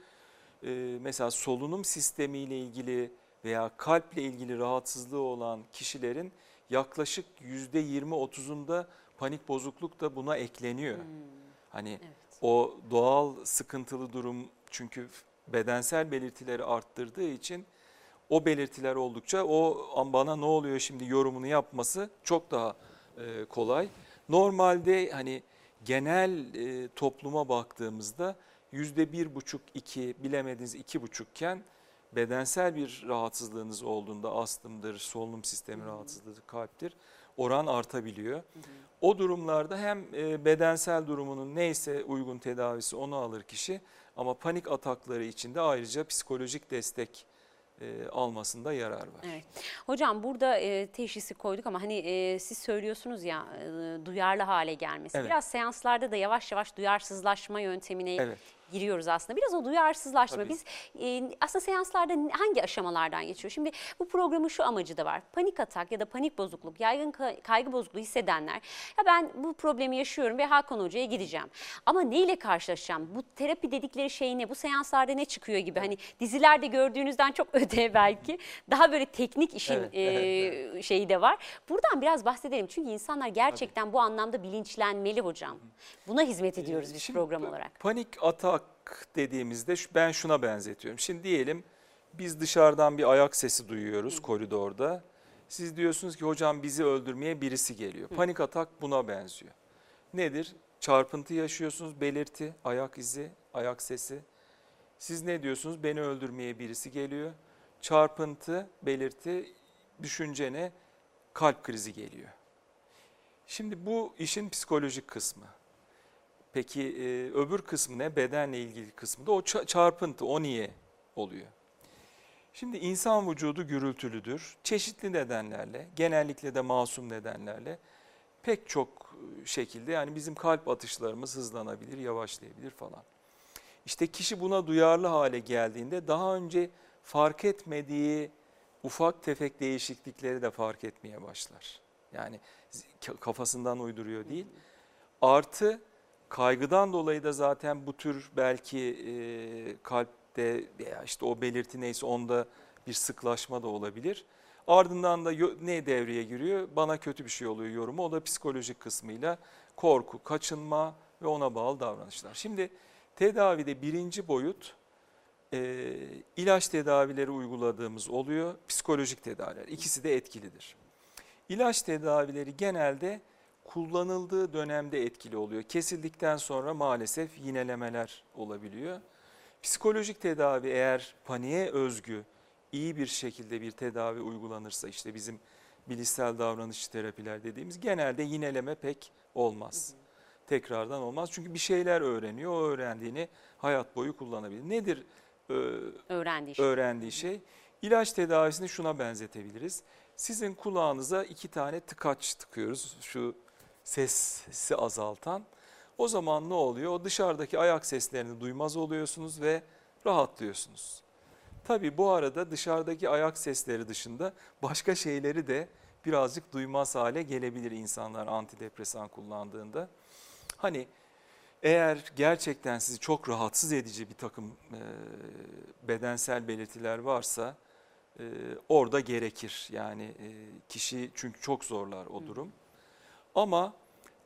e, mesela solunum sistemiyle ilgili veya kalple ilgili rahatsızlığı olan kişilerin yaklaşık %20-30'unda panik bozukluk da buna ekleniyor. Hani Evet. o doğal sıkıntılı durum çünkü bedensel belirtileri arttırdığı için o belirtiler oldukça o "Am bana ne oluyor şimdi yorumunu yapması çok daha e, kolay. Normalde hani genel e, topluma baktığımızda yüzde bir buçuk iki bilemediniz iki buçukken bedensel bir rahatsızlığınız olduğunda astımdır, solunum sistemi rahatsızlığı, kalptir oran artabiliyor. O durumlarda hem e, bedensel durumunun neyse uygun tedavisi onu alır kişi ama panik atakları için de ayrıca psikolojik destek e, almasında yarar var. Evet. Hocam burada e, teşhisi koyduk ama hani e, siz söylüyorsunuz ya e, duyarlı hale gelmesi. Evet. Biraz seanslarda da yavaş yavaş duyarsızlaşma yöntemine Evet. Giriyoruz aslında. Biraz o duyarsızlaşma. Tabii. Biz e, aslında seanslarda hangi aşamalardan geçiyor? Şimdi bu programın şu amacı da var. Panik atak ya da panik bozukluk, yaygın ka- kaygı bozukluğu hissedenler ya ben bu problemi yaşıyorum ve Hakan Hoca'ya gideceğim. Ama neyle karşılaşacağım? Bu terapi dedikleri şey ne? Bu seanslarda ne çıkıyor gibi? Hani dizilerde gördüğünüzden çok öte belki. Daha böyle teknik işin Evet, e, evet, şeyi de var. Buradan biraz bahsedelim. Çünkü insanlar gerçekten bu anlamda bilinçlenmeli hocam. Buna hizmet ediyoruz biz Ee, Şimdi program olarak. Panik atak dediğimizde ben şuna benzetiyorum. Şimdi diyelim biz dışarıdan bir ayak sesi duyuyoruz koridorda. Siz diyorsunuz ki hocam bizi öldürmeye birisi geliyor. Panik atak buna benziyor. Nedir? Çarpıntı yaşıyorsunuz, belirti, ayak izi, ayak sesi. Siz ne diyorsunuz? Beni öldürmeye birisi geliyor. Çarpıntı, belirti, düşüncene kalp krizi geliyor. Şimdi bu işin psikolojik kısmı. Peki e, öbür kısmı ne? Bedenle ilgili kısmı da o ça- çarpıntı, o niye oluyor? Şimdi insan vücudu gürültülüdür. Çeşitli nedenlerle, genellikle de masum nedenlerle pek çok e, şekilde yani bizim kalp atışlarımız hızlanabilir, yavaşlayabilir falan. İşte kişi buna duyarlı hale geldiğinde daha önce fark etmediği ufak tefek değişiklikleri de fark etmeye başlar. Yani kafasından uyduruyor değil. Artı kaygıdan dolayı da zaten bu tür belki e, kalpte veya işte o belirti neyse onda bir sıklaşma da olabilir. Ardından da ne devreye giriyor? Bana kötü bir şey oluyor yorumu. O da psikolojik kısmıyla korku, kaçınma ve ona bağlı davranışlar. Şimdi tedavide birinci boyut e, ilaç tedavileri uyguladığımız oluyor. Psikolojik tedaviler. İkisi de etkilidir. İlaç tedavileri genelde kullanıldığı dönemde etkili oluyor. Kesildikten sonra maalesef yinelemeler olabiliyor. Psikolojik tedavi eğer paniğe özgü iyi bir şekilde bir tedavi uygulanırsa işte bizim bilişsel davranış terapiler dediğimiz genelde yineleme pek olmaz. Tekrardan olmaz çünkü bir şeyler öğreniyor. O öğrendiğini hayat boyu kullanabilir. Nedir e, öğrendiği şey? Öğrendiği şey. İlaç tedavisini şuna benzetebiliriz. Sizin kulağınıza iki tane tıkaç tıkıyoruz. Şu sesi azaltan. O zaman ne oluyor? O dışarıdaki ayak seslerini duymaz oluyorsunuz ve rahatlıyorsunuz. Tabi bu arada dışarıdaki ayak sesleri dışında başka şeyleri de birazcık duymaz hale gelebilir insanlar antidepresan kullandığında. Hani eğer gerçekten sizi çok rahatsız edici bir takım e, bedensel belirtiler varsa e, orada gerekir. Yani e, kişi çünkü çok zorlar o durum. Ama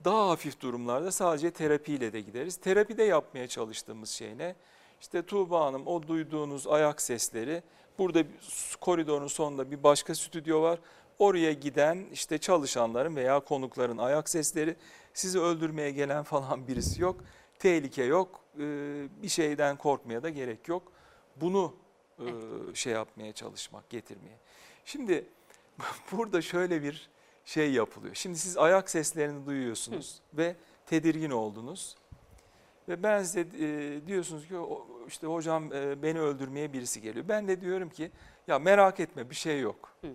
daha hafif durumlarda sadece terapiyle de gideriz. Terapide yapmaya çalıştığımız şey ne? İşte Tuğba Hanım o duyduğunuz ayak sesleri burada koridorun sonunda bir başka stüdyo var. Oraya giden işte çalışanların veya konukların ayak sesleri sizi öldürmeye gelen falan birisi yok. Tehlike yok bir şeyden korkmaya da gerek yok. Bunu şey yapmaya çalışmak getirmeye. Şimdi burada şöyle bir şey yapılıyor. Şimdi siz ayak seslerini duyuyorsunuz Hı. ve tedirgin oldunuz. Ve ben size e, diyorsunuz ki işte hocam e, beni öldürmeye birisi geliyor. Ben de diyorum ki ya merak etme bir şey yok. Hı.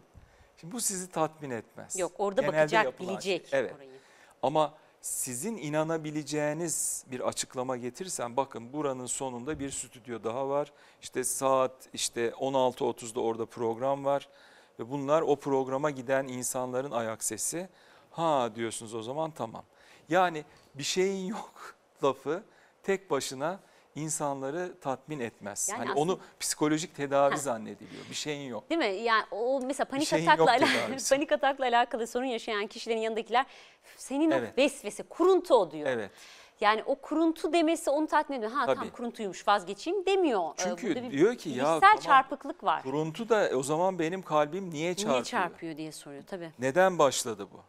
Şimdi bu sizi tatmin etmez. Yok orada Genelde bakacak, bilecek şey. Evet. orayı. Ama sizin inanabileceğiniz bir açıklama getirsem bakın buranın sonunda bir stüdyo daha var. İşte saat işte 16.30'da orada program var ve bunlar o programa giden insanların ayak sesi. Ha diyorsunuz o zaman tamam. Yani bir şeyin yok lafı tek başına insanları tatmin etmez. Yani hani aslında... onu psikolojik tedavi ha. zannediliyor. Bir şeyin yok. Değil mi? Yani o mesela panik atakla alakalı, panik atakla alakalı sorun yaşayan kişilerin yanındakiler senin evet. o vesvese, kuruntu o diyor. Evet. Yani o kuruntu demesi onu tatmin ediyor. Ha Tabii. tam kuruntuymuş vazgeçeyim demiyor. Ee, Çünkü bir diyor ki ya tamam, çarpıklık var. Kuruntu da o zaman benim kalbim niye çarpıyor? Niye çarpıyor diye soruyor tabii. Neden başladı bu?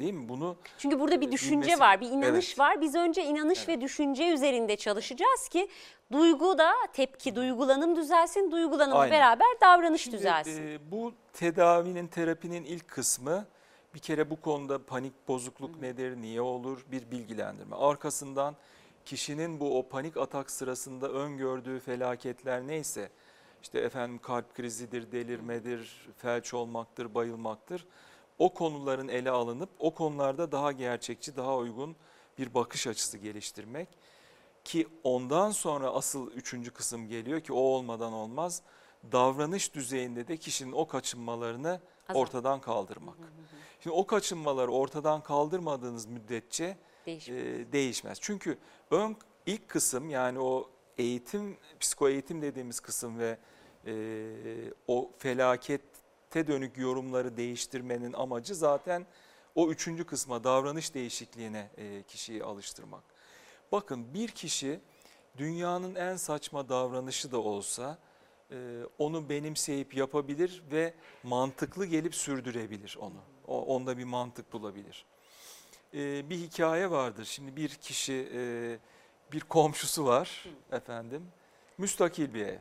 Değil mi? Bunu Çünkü burada bir düşünce bilmesi... var, bir inanış evet. var. Biz önce inanış evet. ve düşünce üzerinde çalışacağız ki duygu da tepki, duygulanım düzelsin, duygulanımla beraber davranış Şimdi, düzelsin. E, bu tedavinin, terapinin ilk kısmı bir kere bu konuda panik bozukluk Hı. nedir, niye olur bir bilgilendirme. Arkasından kişinin bu o panik atak sırasında öngördüğü felaketler neyse, işte efendim kalp krizidir, delirmedir, felç olmaktır, bayılmaktır o konuların ele alınıp o konularda daha gerçekçi, daha uygun bir bakış açısı geliştirmek. Ki ondan sonra asıl üçüncü kısım geliyor ki o olmadan olmaz. Davranış düzeyinde de kişinin o kaçınmalarını Azal. ortadan kaldırmak. Şimdi o kaçınmaları ortadan kaldırmadığınız müddetçe değişmez. E, değişmez. Çünkü ön ilk kısım yani o eğitim, psiko eğitim dediğimiz kısım ve e, o felaket te dönük yorumları değiştirmenin amacı zaten o üçüncü kısma davranış değişikliğine e, kişiyi alıştırmak. Bakın bir kişi dünyanın en saçma davranışı da olsa onu benimseyip yapabilir ve mantıklı gelip sürdürebilir onu. O, onda bir mantık bulabilir. E, bir hikaye vardır. Şimdi bir kişi bir komşusu var efendim. Müstakil bir ev.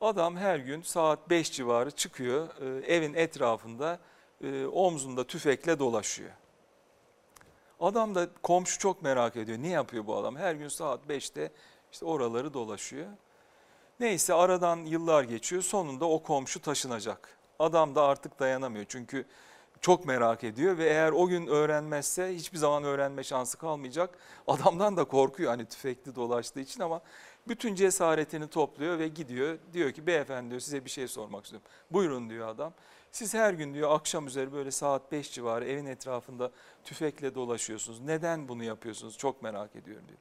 Adam her gün saat 5 civarı çıkıyor e, evin etrafında e, omzunda tüfekle dolaşıyor. Adam da komşu çok merak ediyor. Ne yapıyor bu adam? Her gün saat 5'te işte oraları dolaşıyor. Neyse aradan yıllar geçiyor. Sonunda o komşu taşınacak. Adam da artık dayanamıyor. Çünkü çok merak ediyor ve eğer o gün öğrenmezse hiçbir zaman öğrenme şansı kalmayacak. Adamdan da korkuyor hani tüfekli dolaştığı için ama Bütün cesaretini topluyor ve gidiyor. Diyor ki beyefendi diyor size bir şey sormak istiyorum. Buyurun diyor adam. Siz her gün diyor akşam üzeri böyle saat 5 civarı evin etrafında tüfekle dolaşıyorsunuz. Neden bunu yapıyorsunuz? Çok merak ediyorum diyor.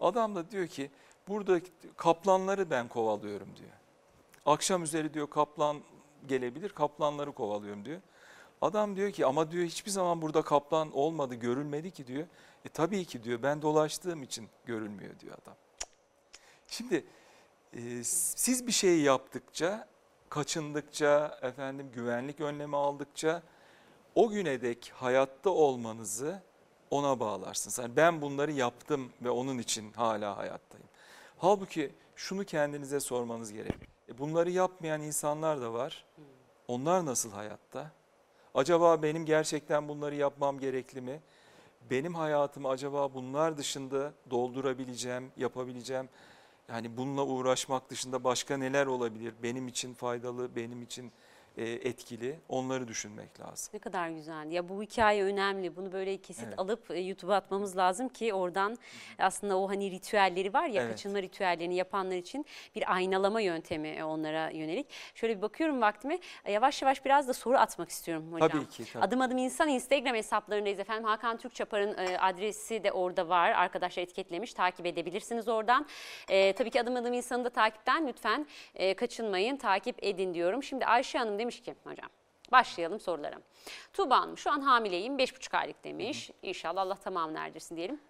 Adam da diyor ki burada kaplanları ben kovalıyorum diyor. Akşam üzeri diyor kaplan gelebilir kaplanları kovalıyorum diyor. Adam diyor ki ama diyor hiçbir zaman burada kaplan olmadı görülmedi ki diyor. E tabii ki diyor ben dolaştığım için görülmüyor diyor adam. Şimdi e, siz bir şey yaptıkça, kaçındıkça, efendim güvenlik önlemi aldıkça o güne dek hayatta olmanızı ona bağlarsınız. Yani ben bunları yaptım ve onun için hala hayattayım. Halbuki şunu kendinize sormanız gerek. E bunları yapmayan insanlar da var. Onlar nasıl hayatta? Acaba benim gerçekten bunları yapmam gerekli mi? Benim hayatımı acaba bunlar dışında doldurabileceğim, yapabileceğim yani bununla uğraşmak dışında başka neler olabilir? Benim için faydalı, benim için etkili onları düşünmek lazım. Ne kadar güzel. Ya bu hikaye önemli. Bunu böyle kesit Evet. alıp e, YouTube'a atmamız lazım ki oradan aslında o hani ritüelleri var ya Evet. kaçınma ritüellerini yapanlar için bir aynalama yöntemi e, onlara yönelik. Şöyle bir bakıyorum vaktime. E, Yavaş yavaş biraz da soru atmak istiyorum hocam. Tabii ki. Tabii. Adım adım insan Instagram hesaplarındayız efendim. Hakan Türkçapar'ın e, adresi de orada var. Arkadaşlar etiketlemiş. Takip edebilirsiniz oradan. E, tabii ki adım adım insanı da takipten lütfen e, kaçınmayın. Takip edin diyorum. Şimdi Ayşe Hanım demiş ki hocam. Başlayalım sorulara. Tuğba Hanım şu an hamileyim 5,5 aylık demiş. İnşallah Allah tamamını erdirsin diyelim.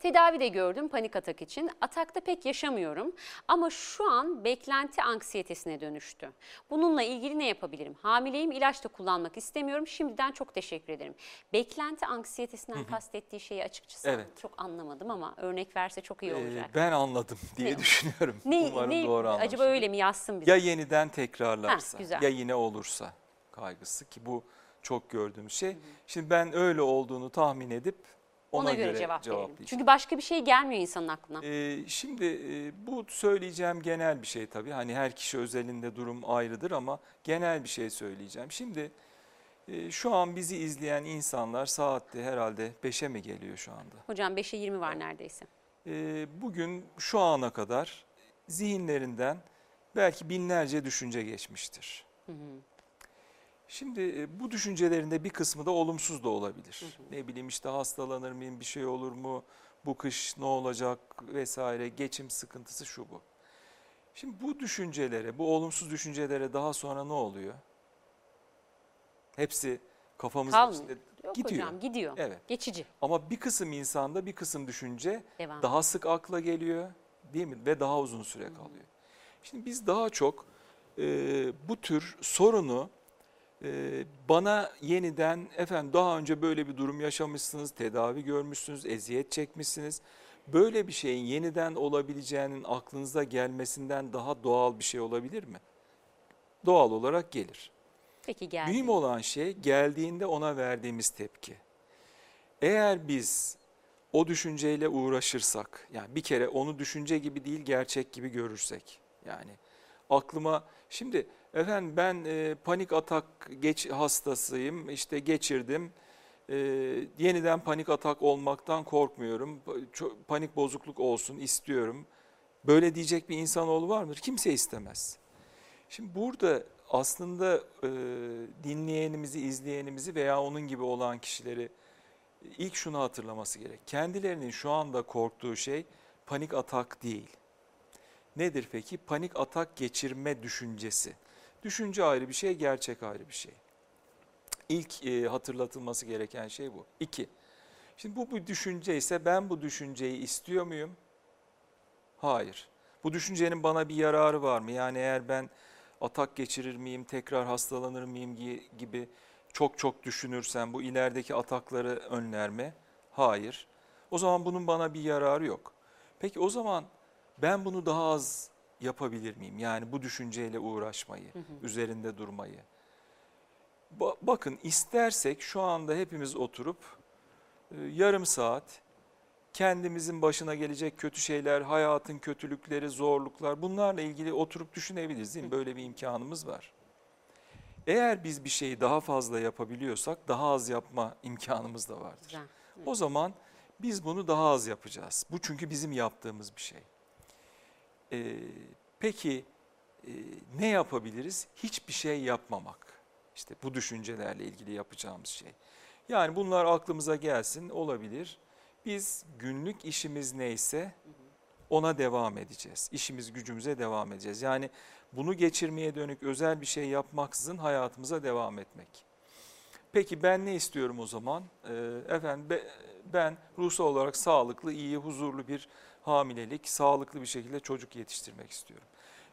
Tedavi de gördüm panik atak için. Atakta pek yaşamıyorum ama şu an beklenti anksiyetesine dönüştü. Bununla ilgili ne yapabilirim? Hamileyim ilaç da kullanmak istemiyorum. Şimdiden çok teşekkür ederim. Beklenti anksiyetesinden kastettiği şeyi açıkçası Evet. çok anlamadım ama örnek verse çok iyi Ee, olacak. ben anladım diye Ne? düşünüyorum. ne, Umarım ne- doğru acaba anlaşılır. öyle mi yazsın bize? Ya yeniden tekrarlarsa, Heh, güzel. ya yine olursa kaygısı ki bu çok gördüğümüz şey. Şimdi ben öyle olduğunu tahmin edip ona, Ona, göre, cevap verelim. cevaplayacağım. Çünkü başka bir şey gelmiyor insanın aklına. Ee, şimdi e, bu söyleyeceğim genel bir şey tabii. Hani her kişi özelinde durum ayrıdır ama genel bir şey söyleyeceğim. Şimdi e, şu an bizi izleyen insanlar saatte herhalde 5'e mi geliyor şu anda? Hocam 5'e 20 var neredeyse. E, bugün şu ana kadar zihinlerinden belki binlerce düşünce geçmiştir. Hı hı. Şimdi e, bu düşüncelerinde bir kısmı da olumsuz da olabilir. Ne bileyim işte hastalanır mıyım, bir şey olur mu, bu kış ne olacak vesaire, geçim sıkıntısı şu bu. Şimdi bu düşüncelere, bu olumsuz düşüncelere daha sonra ne oluyor? Hepsi Kalmıyor. içinde Yok gidiyor. hocam gidiyor. Evet. Geçici. Ama bir kısım insanda bir kısım düşünce Devam. daha sık akla geliyor değil mi? Ve daha uzun süre kalıyor. Şimdi biz daha çok e, bu tür sorunu bana yeniden efendim daha önce böyle bir durum yaşamışsınız, tedavi görmüşsünüz, eziyet çekmişsiniz. Böyle bir şeyin yeniden olabileceğinin aklınıza gelmesinden daha doğal bir şey olabilir mi? Doğal olarak gelir. Peki geldi. Mühim olan şey geldiğinde ona verdiğimiz tepki. Eğer biz o düşünceyle uğraşırsak, yani bir kere onu düşünce gibi değil gerçek gibi görürsek, yani aklıma şimdi efendim ben e, panik atak geç hastasıyım, işte geçirdim, e, yeniden panik atak olmaktan korkmuyorum, panik bozukluk olsun istiyorum. Böyle diyecek bir insanoğlu var mıdır? Kimse istemez. Şimdi burada aslında e, dinleyenimizi, izleyenimizi veya onun gibi olan kişileri ilk şunu hatırlaması gerek. Kendilerinin şu anda korktuğu şey panik atak değil. Nedir peki? Panik atak geçirme düşüncesi. Düşünce ayrı bir şey, gerçek ayrı bir şey. İlk e, hatırlatılması gereken şey bu. İki, şimdi bu bir düşünce ise ben bu düşünceyi istiyor muyum? Hayır. Bu düşüncenin bana bir yararı var mı? Yani eğer ben atak geçirir miyim, tekrar hastalanır mıyım gi- gibi çok çok düşünürsem bu ilerideki atakları önler mi? Hayır. O zaman bunun bana bir yararı yok. Peki o zaman ben bunu daha az yapabilir miyim? Yani bu düşünceyle uğraşmayı, üzerinde durmayı. Ba- bakın istersek şu anda hepimiz oturup e, yarım saat kendimizin başına gelecek kötü şeyler, hayatın kötülükleri, zorluklar bunlarla ilgili oturup düşünebiliriz değil mi? Böyle bir imkanımız var. Eğer biz bir şeyi daha fazla yapabiliyorsak daha az yapma imkanımız da vardır. O zaman biz bunu daha az yapacağız. Bu çünkü bizim yaptığımız bir şey. Ee, peki e, ne yapabiliriz? Hiçbir şey yapmamak. İşte bu düşüncelerle ilgili yapacağımız şey. Yani bunlar aklımıza gelsin olabilir. Biz günlük işimiz neyse ona devam edeceğiz. İşimiz gücümüze devam edeceğiz. Yani bunu geçirmeye dönük özel bir şey yapmaksızın hayatımıza devam etmek. Peki ben ne istiyorum o zaman? Ee, efendim be, ben ruhsal olarak sağlıklı, iyi, huzurlu bir hamilelik, sağlıklı bir şekilde çocuk yetiştirmek istiyorum.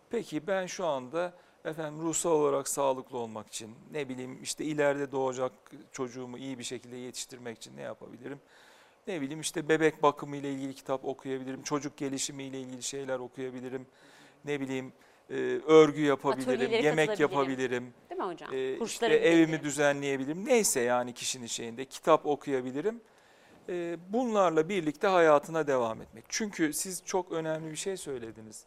Peki ben şu anda efendim ruhsal olarak sağlıklı olmak için ne bileyim işte ileride doğacak çocuğumu iyi bir şekilde yetiştirmek için ne yapabilirim? Ne bileyim işte bebek bakımı ile ilgili kitap okuyabilirim, çocuk gelişimi ile ilgili şeyler okuyabilirim. Ne bileyim e, örgü yapabilirim, yemek yapabilirim. Değil mi hocam? Ee, işte evimi düzenleyebilirim. Neyse yani kişinin şeyinde kitap okuyabilirim. Ee, bunlarla birlikte hayatına devam etmek. Çünkü siz çok önemli bir şey söylediniz.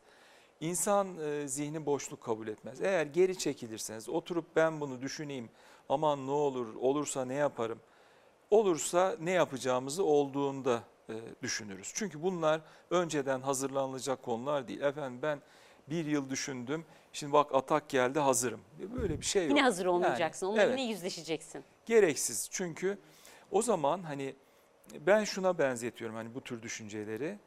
İnsan e, zihni boşluk kabul etmez. Eğer geri çekilirseniz oturup ben bunu düşüneyim aman ne olur olursa ne yaparım olursa ne yapacağımızı olduğunda e, düşünürüz. Çünkü bunlar önceden hazırlanılacak konular değil. Efendim ben bir yıl düşündüm şimdi bak atak geldi hazırım. Böyle bir şey yok. Yine hazır Yani, olmayacaksın. Onunla evet. yine yüzleşeceksin. Gereksiz çünkü o zaman hani ben şuna benzetiyorum hani bu tür düşünceleri.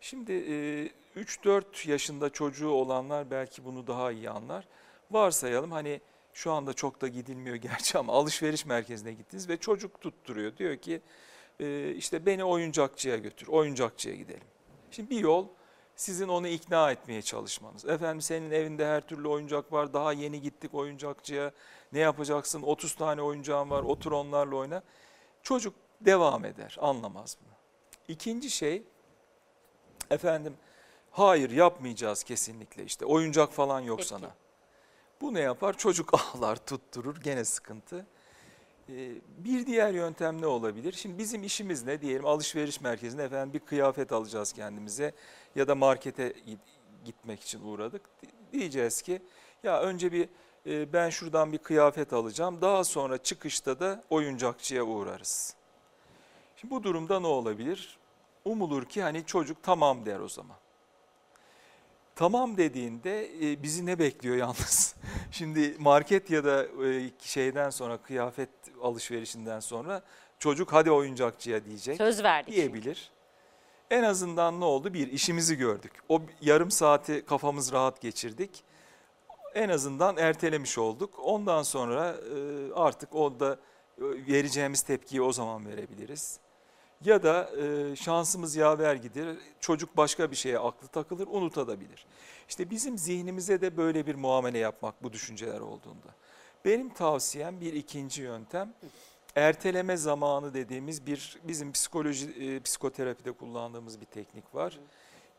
Şimdi e, 3-4 yaşında çocuğu olanlar belki bunu daha iyi anlar. Varsayalım hani şu anda çok da gidilmiyor gerçi ama alışveriş merkezine gittiniz ve çocuk tutturuyor. Diyor ki işte beni oyuncakçıya götür, oyuncakçıya gidelim. Şimdi bir yol sizin onu ikna etmeye çalışmanız. Efendim senin evinde her türlü oyuncak var, daha yeni gittik oyuncakçıya. Ne yapacaksın? 30 tane oyuncağın var, otur onlarla oyna. Çocuk devam eder, anlamaz bunu. İkinci şey, efendim hayır yapmayacağız kesinlikle işte oyuncak falan yok Peki. sana. Bu ne yapar? Çocuk ağlar, tutturur, gene sıkıntı. Ee, Bir diğer yöntem ne olabilir? Şimdi bizim işimiz ne? Diyelim alışveriş merkezine efendim bir kıyafet alacağız kendimize ya da markete gi- gitmek için uğradık. Diyeceğiz ki ya önce bir e, ben şuradan bir kıyafet alacağım. Daha sonra çıkışta da oyuncakçıya uğrarız. Şimdi bu durumda ne olabilir? Umulur ki hani çocuk tamam der o zaman. Tamam dediğinde e, bizi ne bekliyor yalnız? Şimdi market ya da e, şeyden sonra kıyafet alışverişinden sonra çocuk hadi oyuncakçıya diyecek Söz verdik. diyebilir. En azından ne oldu? Bir işimizi gördük. O yarım saati kafamız rahat geçirdik. En azından ertelemiş olduk. Ondan sonra e, artık o da e, vereceğimiz tepkiyi o zaman verebiliriz. Ya da e, şansımız yaver gider, çocuk başka bir şeye aklı takılır, unutabilir. İşte bizim zihnimize de böyle bir muamele yapmak bu düşünceler olduğunda. Benim tavsiyem bir ikinci yöntem, erteleme zamanı dediğimiz bir bizim psikoloji e, psikoterapide kullandığımız bir teknik var.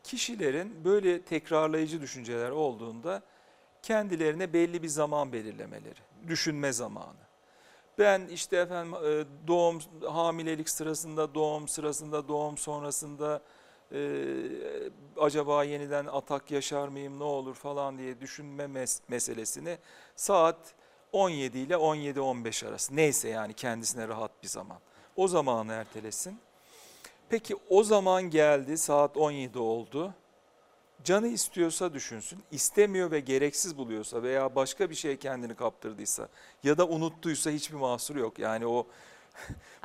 Kişilerin böyle tekrarlayıcı düşünceler olduğunda kendilerine belli bir zaman belirlemeleri, düşünme zamanı. Ben işte efendim e, doğum, hamilelik sırasında, doğum sırasında, doğum sonrasında e, acaba yeniden atak yaşar mıyım, ne olur falan diye düşünme mes- meselesini saat 17 ile 17-15 arası neyse yani kendisine rahat bir zaman. O zamanı ertelesin. Peki o zaman geldi saat 17 oldu. Canı istiyorsa düşünsün, istemiyor ve gereksiz buluyorsa veya başka bir şeye kendini kaptırdıysa ya da unuttuysa hiçbir mahsuru yok. Yani o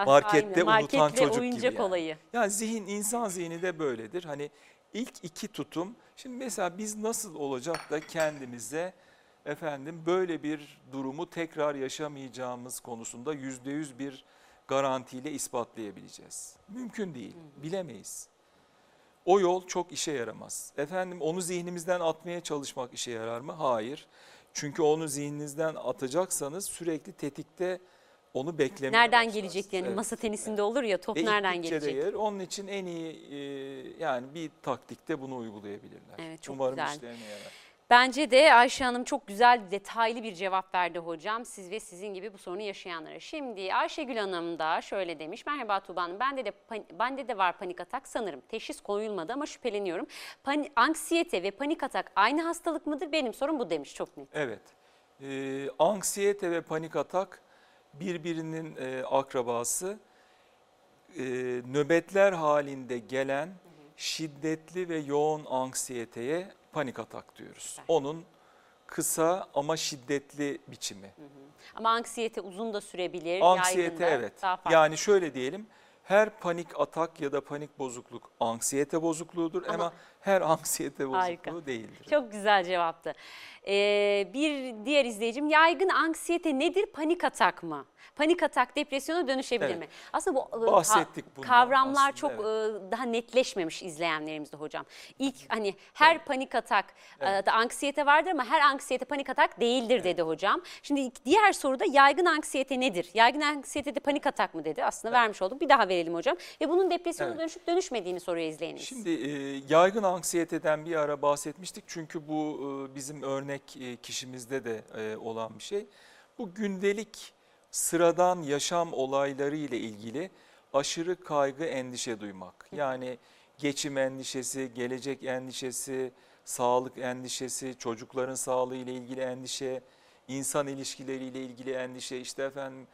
markette Aynen, unutan market çocuk gibi yani. olayı. Yani zihin, insan zihni de böyledir. Hani ilk iki tutum, şimdi mesela biz nasıl olacak da kendimize efendim böyle bir durumu tekrar yaşamayacağımız konusunda yüzde yüz bir garantiyle ispatlayabileceğiz. Mümkün değil, bilemeyiz. O yol çok işe yaramaz. Efendim onu zihnimizden atmaya çalışmak işe yarar mı? Hayır. Çünkü onu zihninizden atacaksanız sürekli tetikte onu beklemeye Nereden başlarsınız. gelecek yani Evet. masa tenisinde olur ya top Ve nereden gelecek? yer. Onun için en iyi e, yani bir taktikte bunu uygulayabilirler. Evet, çok Umarım güzel. işlerine yarar. Bence de Ayşe Hanım çok güzel, detaylı bir cevap verdi hocam. Siz ve sizin gibi bu sorunu yaşayanlara. Şimdi Ayşegül Hanım da şöyle demiş. Merhaba Tuğba Hanım. Bende de, bende de var panik atak sanırım. Teşhis koyulmadı ama şüpheleniyorum. Pani, anksiyete ve panik atak aynı hastalık mıdır? Benim sorum bu demiş çok net. Evet. Ee, anksiyete ve panik atak birbirinin e, akrabası. Ee, nöbetler halinde gelen şiddetli ve yoğun anksiyeteye panik atak diyoruz. Onun kısa ama şiddetli biçimi. Ama anksiyete uzun da sürebilir. Anksiyete evet. Yani şöyle diyelim. Her panik atak ya da panik bozukluk anksiyete bozukluğudur ama, Ama- her anksiyete bozukluğu Harika. değildir. Çok güzel cevaptı. Ee, bir diğer izleyicim yaygın anksiyete nedir? Panik atak mı? Panik atak depresyona dönüşebilir Evet. mi? Aslında bu e, Bahsettik ka- kavramlar aslında, çok evet. e, daha netleşmemiş izleyenlerimizde hocam. İlk hani her panik atak e, da anksiyete vardır ama her anksiyete panik atak değildir dedi hocam. Şimdi diğer soruda yaygın anksiyete nedir? Yaygın anksiyete de panik atak mı dedi. Aslında vermiş olduk. Bir daha verelim hocam. Ve bunun depresyona Evet. dönüşüp dönüşmediğini soruyor izleyenimiz. Şimdi e, yaygın anksiyeteden bir ara bahsetmiştik çünkü bu e, bizim örnek e, kişimizde de e, olan bir şey. Bu gündelik sıradan yaşam olayları ile ilgili aşırı kaygı, endişe duymak. Yani geçim endişesi, gelecek endişesi, sağlık endişesi, çocukların sağlığı ile ilgili endişe, insan ilişkileriyle ilgili endişe. İşte efendim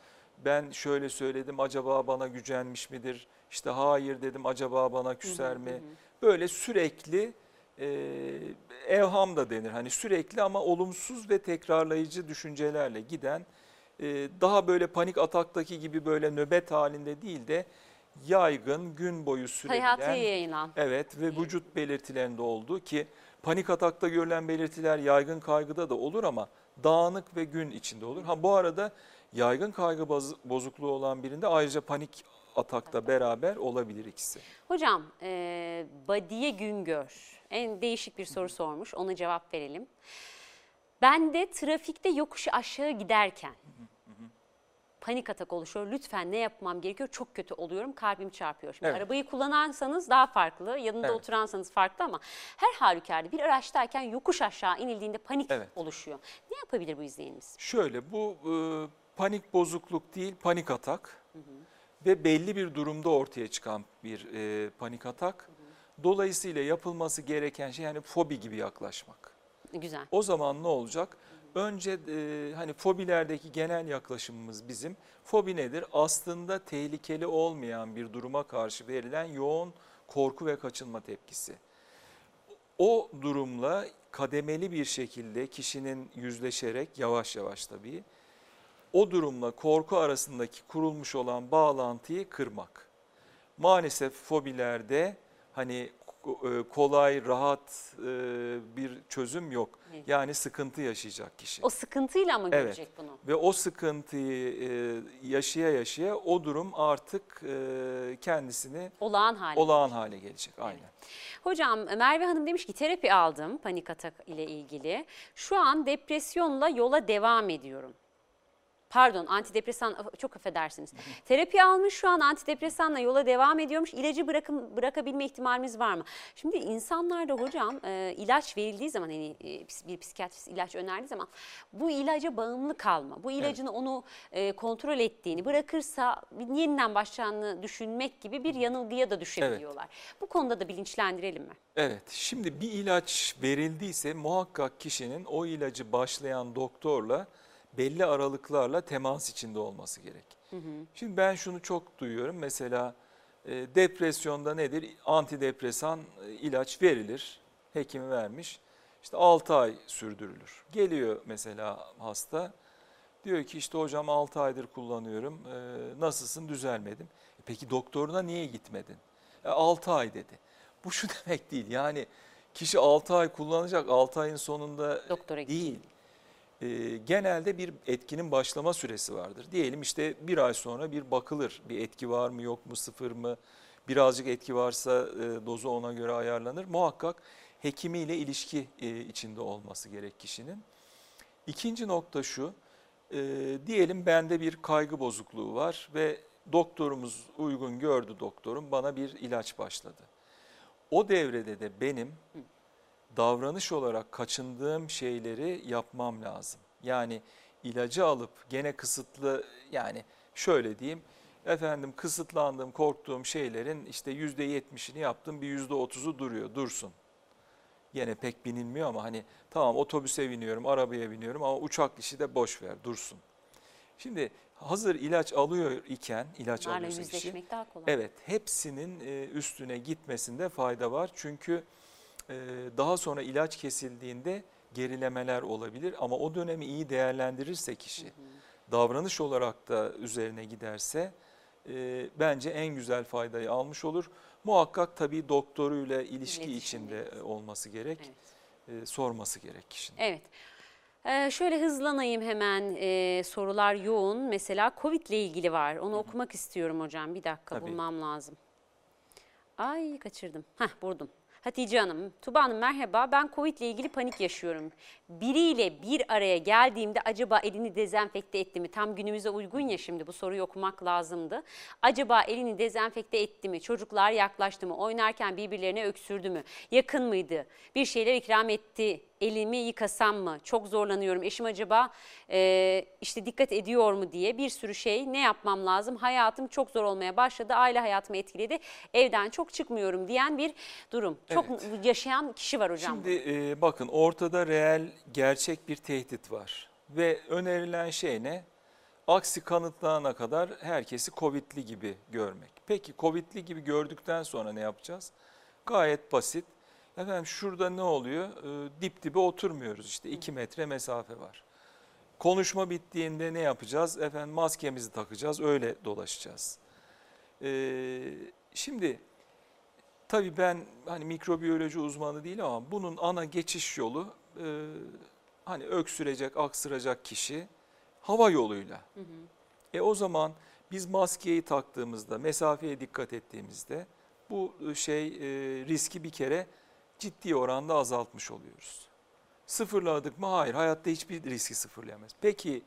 ben şöyle söyledim acaba bana gücenmiş midir? İşte hayır dedim acaba bana küser mi? Böyle sürekli e, evham da denir. Hani sürekli ama olumsuz ve tekrarlayıcı düşüncelerle giden e, daha böyle panik ataktaki gibi böyle nöbet halinde değil de yaygın gün boyu yayılan. Evet ve vücut belirtilerinde olduğu ki panik atakta görülen belirtiler yaygın kaygıda da olur ama dağınık ve gün içinde olur. Ha bu arada yaygın kaygı boz- bozukluğu olan birinde ayrıca panik atakta beraber olabilir ikisi. Hocam, e, Badiye Güngör en değişik bir soru sormuş. Ona cevap verelim. Ben de trafikte yokuş aşağı giderken panik atak oluşuyor. Lütfen ne yapmam gerekiyor? Çok kötü oluyorum. Kalbim çarpıyor. Şimdi Evet. arabayı kullanarsanız daha farklı. Yanında Evet. oturansanız farklı ama her halükarda bir araçtayken yokuş aşağı inildiğinde panik Evet. oluşuyor. Ne yapabilir bu izleyenimiz? Şöyle bu e, panik bozukluk değil panik atak ve belli bir durumda ortaya çıkan bir e, panik atak. Dolayısıyla yapılması gereken şey yani fobi gibi yaklaşmak. Güzel. O zaman ne olacak? Önce e, hani fobilerdeki genel yaklaşımımız bizim. Fobi nedir? Aslında tehlikeli olmayan bir duruma karşı verilen yoğun korku ve kaçınma tepkisi. O durumla kademeli bir şekilde kişinin yüzleşerek yavaş yavaş tabii o durumla korku arasındaki kurulmuş olan bağlantıyı kırmak. Maalesef fobilerde hani e, kolay, rahat e, bir çözüm yok. Evet. Yani sıkıntı yaşayacak kişi. O sıkıntıyla mı Evet. görecek bunu? Ve o sıkıntıyı e, yaşaya yaşaya o durum artık kendisini Olağan hali. olağan hale gelecek. Aynen. Hocam Merve Hanım demiş ki terapi aldım panik atak ile ilgili. Şu an depresyonla yola devam ediyorum. Pardon antidepresan çok affedersiniz. Terapi almış şu an antidepresanla yola devam ediyormuş. İlacı bırakın, bırakabilme ihtimalimiz var mı? Şimdi insanlarda hocam e, ilaç verildiği zaman hani e, bir psikiyatrist ilaç önerdiği zaman bu ilaca bağımlı kalma. Bu ilacın onu e, kontrol ettiğini bırakırsa yeniden başlayacağını düşünmek gibi bir yanılgıya da düşebiliyorlar. Bu konuda da bilinçlendirelim mi? Evet, şimdi bir ilaç verildiyse muhakkak kişinin o ilacı başlayan doktorla belli aralıklarla temas içinde olması gerek. Şimdi ben şunu çok duyuyorum. Mesela e, depresyonda nedir? Antidepresan e, ilaç verilir. Hekimi vermiş. İşte 6 ay sürdürülür. Geliyor mesela hasta. Diyor ki işte hocam 6 aydır kullanıyorum. E, nasılsın? Düzelmedim. E, peki doktoruna niye gitmedin? E, 6 ay dedi. Bu şu demek değil. Yani kişi 6 ay kullanacak. 6 ayın sonunda Doktora değil. E, genelde bir etkinin başlama süresi vardır. Diyelim işte bir ay sonra bir bakılır. Bir etki var mı yok mu sıfır mı? Birazcık etki varsa e, dozu ona göre ayarlanır. Muhakkak hekimiyle ilişki e, içinde olması gerek kişinin. İkinci nokta şu, e, diyelim bende bir kaygı bozukluğu var ve doktorumuz uygun gördü doktorum bana bir ilaç başladı. O devrede de benim davranış olarak kaçındığım şeyleri yapmam lazım. Yani ilacı alıp gene kısıtlı yani şöyle diyeyim efendim kısıtlandığım korktuğum şeylerin işte yüzde yetmişini yaptım bir yüzde otuzu duruyor dursun. Yine pek binilmiyor ama hani tamam otobüse biniyorum arabaya biniyorum ama uçak işi de boş ver dursun. Şimdi hazır ilaç alıyor iken ilaç Bunlarla alıyorsa kişi daha kolay. Evet, hepsinin üstüne gitmesinde fayda var. Çünkü daha sonra ilaç kesildiğinde gerilemeler olabilir ama o dönemi iyi değerlendirirse kişi, davranış olarak da üzerine giderse e, bence en güzel faydayı almış olur. Muhakkak tabii doktoruyla ilişki İletişim, içinde e, olması gerek, Evet. e, sorması gerek kişinin. Evet. Ee, şöyle hızlanayım hemen Ee, sorular yoğun. Mesela Covid ile ilgili var. Onu okumak istiyorum hocam. Bir dakika Tabii. bulmam lazım. Ay kaçırdım. Heh buldum. Hatice Hanım, Tuba Hanım merhaba. Ben Covid ile ilgili panik yaşıyorum. Biriyle bir araya geldiğimde acaba elini dezenfekte etti mi? Tam günümüze uygun ya şimdi bu soruyu okumak lazımdı. Acaba elini dezenfekte etti mi? Çocuklar yaklaştı mı? Oynarken birbirlerine öksürdü mü? Yakın mıydı? Bir şeyler ikram etti. Elimi yıkasam mı? Çok zorlanıyorum. Eşim acaba e, işte dikkat ediyor mu diye bir sürü şey. Ne yapmam lazım? Hayatım çok zor olmaya başladı. Aile hayatımı etkiledi. Evden çok çıkmıyorum diyen bir durum. Çok Evet. yaşayan kişi var hocam. Şimdi e, bakın ortada reel, gerçek bir tehdit var. Ve önerilen şey ne? Aksi kanıtlanana kadar herkesi Covid'li gibi görmek. Peki Covid'li gibi gördükten sonra ne yapacağız? Gayet basit. Efendim şurada ne oluyor? E, dip dibe oturmuyoruz işte 2 metre mesafe var. Konuşma bittiğinde ne yapacağız? Efendim maskemizi takacağız, öyle dolaşacağız. E, şimdi Tabii ben hani mikrobiyoloji uzmanı değil ama bunun ana geçiş yolu e, hani öksürecek, aksıracak kişi hava yoluyla. E o zaman biz maskeyi taktığımızda, mesafeye dikkat ettiğimizde bu şey e, riski bir kere ciddi oranda azaltmış oluyoruz. Sıfırladık mı? Hayır. Hayatta hiçbir riski sıfırlayamaz. Peki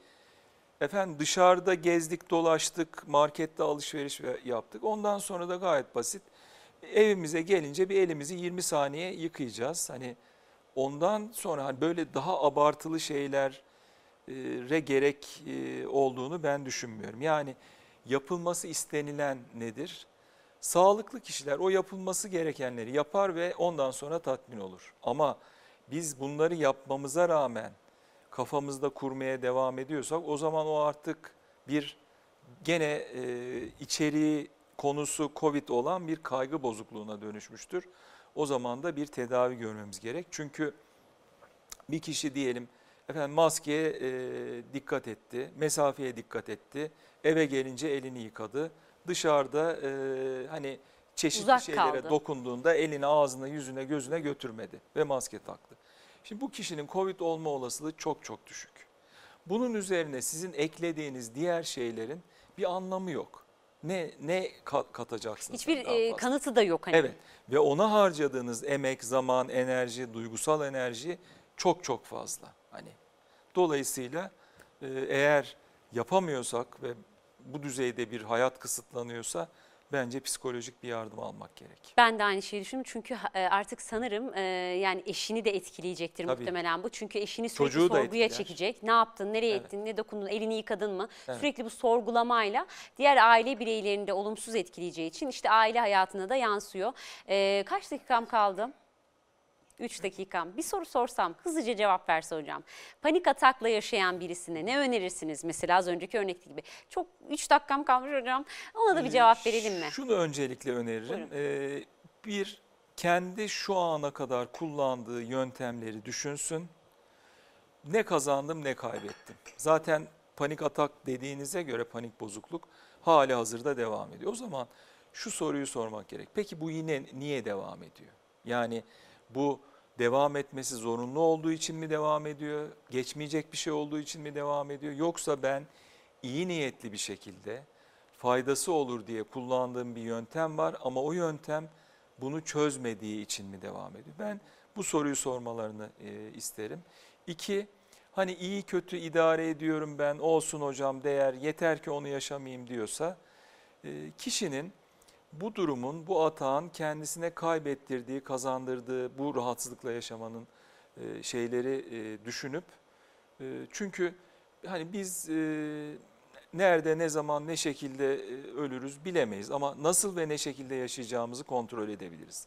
efendim dışarıda gezdik, dolaştık, markette alışveriş ve- yaptık. Ondan sonra da gayet basit. Evimize gelince bir elimizi 20 saniye yıkayacağız. Hani ondan sonra hani böyle daha abartılı şeylere gerek e, olduğunu ben düşünmüyorum. Yani yapılması istenilen nedir? Sağlıklı kişiler o yapılması gerekenleri yapar ve ondan sonra tatmin olur. Ama biz bunları yapmamıza rağmen kafamızda kurmaya devam ediyorsak o zaman o artık bir gene e, içeriği konusu Covid olan bir kaygı bozukluğuna dönüşmüştür. O zaman da bir tedavi görmemiz gerek. Çünkü bir kişi diyelim efendim maskeye e, dikkat etti, mesafeye dikkat etti, eve gelince elini yıkadı. Dışarıda e, hani çeşitli Uzak şeylere kaldı. dokunduğunda elini ağzına, yüzüne, gözüne götürmedi ve maske taktı. Şimdi bu kişinin Covid olma olasılığı çok çok düşük. Bunun üzerine sizin eklediğiniz diğer şeylerin bir anlamı yok. Ne ne ka- katacaksınız? Hiçbir e, kanıtı da yok hani. Evet ve ona harcadığınız emek, zaman, enerji, duygusal enerji çok çok fazla. Hani dolayısıyla eğer yapamıyorsak ve bu düzeyde bir hayat kısıtlanıyorsa bence psikolojik bir yardım almak gerek. Ben de aynı şeyi düşünüyorum çünkü e, artık sanırım e, yani eşini de etkileyecektir Tabii. muhtemelen bu. Çünkü eşini sürekli Çocuğu sorguya çekecek. Ne yaptın, nereye Evet. ettin, ne dokundun, elini yıkadın mı? Evet. Sürekli bu sorgulamayla diğer aile bireylerini de olumsuz etkileyeceği için işte aile hayatına da yansıyor. E, kaç dakikam kaldı? 3 dakikam. Bir soru sorsam hızlıca cevap verse hocam. Panik atakla yaşayan birisine ne önerirsiniz? Mesela az önceki örnekteki gibi. Çok 3 dakikam kalmış hocam. Ona da bir Ee, cevap verelim mi? Şunu öncelikle öneririm. Ee, bir, kendi şu ana kadar kullandığı yöntemleri düşünsün. Ne kazandım ne kaybettim. Zaten panik atak dediğinize göre panik bozukluk hali hazırda devam ediyor. O zaman şu soruyu sormak gerek. Peki bu yine niye devam ediyor? Yani bu devam etmesi zorunlu olduğu için mi devam ediyor? Geçmeyecek bir şey olduğu için mi devam ediyor? Yoksa ben iyi niyetli bir şekilde faydası olur diye kullandığım bir yöntem var ama o yöntem bunu çözmediği için mi devam ediyor? Ben bu soruyu sormalarını e, isterim. İki, hani iyi kötü idare ediyorum ben olsun hocam değer yeter ki onu yaşamayayım diyorsa e, kişinin bu durumun, bu atağın kendisine kaybettirdiği, kazandırdığı bu rahatsızlıkla yaşamanın e, şeyleri e, düşünüp e, çünkü hani biz e, nerede, ne zaman, ne şekilde e, ölürüz bilemeyiz ama nasıl ve ne şekilde yaşayacağımızı kontrol edebiliriz.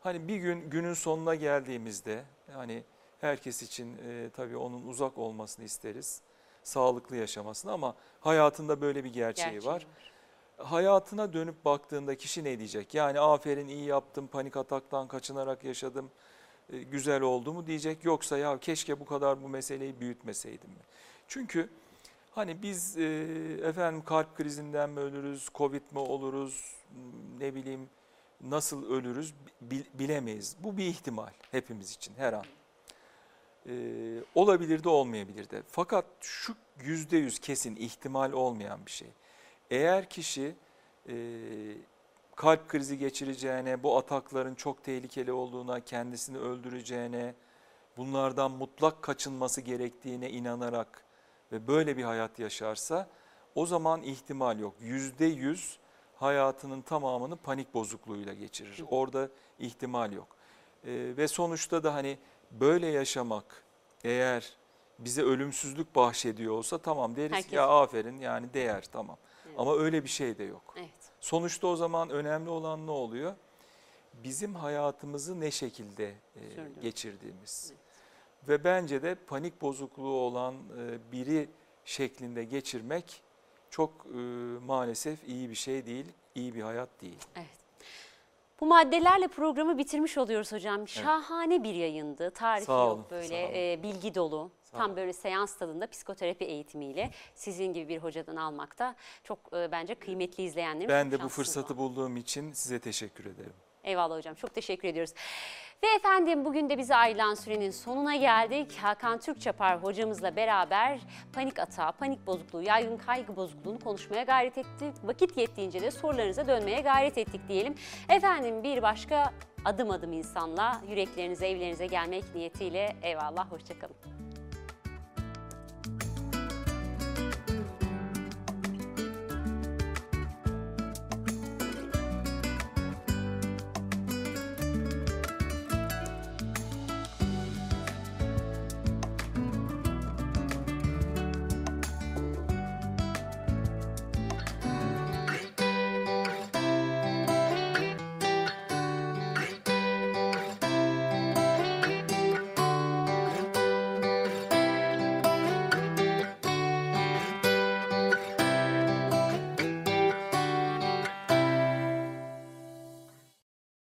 Hani bir gün günün sonuna geldiğimizde hani herkes için e, tabii onun uzak olmasını isteriz. sağlıklı yaşamasını ama hayatında böyle bir gerçeği, Gerçeği var. Hayatına dönüp baktığında kişi ne diyecek? Yani aferin iyi yaptım, panik ataktan kaçınarak yaşadım, e, güzel oldu mu diyecek. Yoksa ya keşke bu kadar bu meseleyi büyütmeseydim mi? Çünkü hani biz e, efendim kalp krizinden mi ölürüz, covid mi oluruz, ne bileyim nasıl ölürüz bil- bilemeyiz. Bu bir ihtimal hepimiz için her an. Ee, olabilir de olmayabilir de. Fakat şu yüzde yüz kesin ihtimal olmayan bir şey. Eğer kişi e, kalp krizi geçireceğine, bu atakların çok tehlikeli olduğuna, kendisini öldüreceğine, bunlardan mutlak kaçınması gerektiğine inanarak ve böyle bir hayat yaşarsa o zaman ihtimal yok. Yüzde yüz hayatının tamamını panik bozukluğuyla geçirir. Orada ihtimal yok. Ee, ve sonuçta da hani böyle yaşamak eğer bize ölümsüzlük bahşediyor olsa tamam deriz Herkes- ya aferin yani değer tamam. Evet. Ama öyle bir şey de yok. Evet. Sonuçta o zaman önemli olan ne oluyor? Bizim hayatımızı ne şekilde e, geçirdiğimiz. Ve bence de panik bozukluğu olan e, biri şeklinde geçirmek çok e, maalesef iyi bir şey değil, iyi bir hayat değil. Evet. Bu maddelerle programı bitirmiş oluyoruz hocam. Şahane bir yayındı. Tarifi Sağ yok olun, böyle sağ olun. e, bilgi dolu. Tam böyle seans tadında psikoterapi eğitimiyle sizin gibi bir hocadan almakta çok e, bence kıymetli izleyenlerimiz. Ben de bu fırsatı oldu. bulduğum için size teşekkür ederim. Eyvallah hocam çok teşekkür ediyoruz. Ve efendim bugün de bize ayrılan sürenin sonuna geldik. Hakan Türkçapar hocamızla beraber panik atağı, panik bozukluğu, yaygın kaygı bozukluğunu konuşmaya gayret ettik. Vakit yettiğince de sorularınıza dönmeye gayret ettik diyelim. Efendim bir başka adım adım insanla yüreklerinize, evlerinize gelmek niyetiyle eyvallah, hoşçakalın.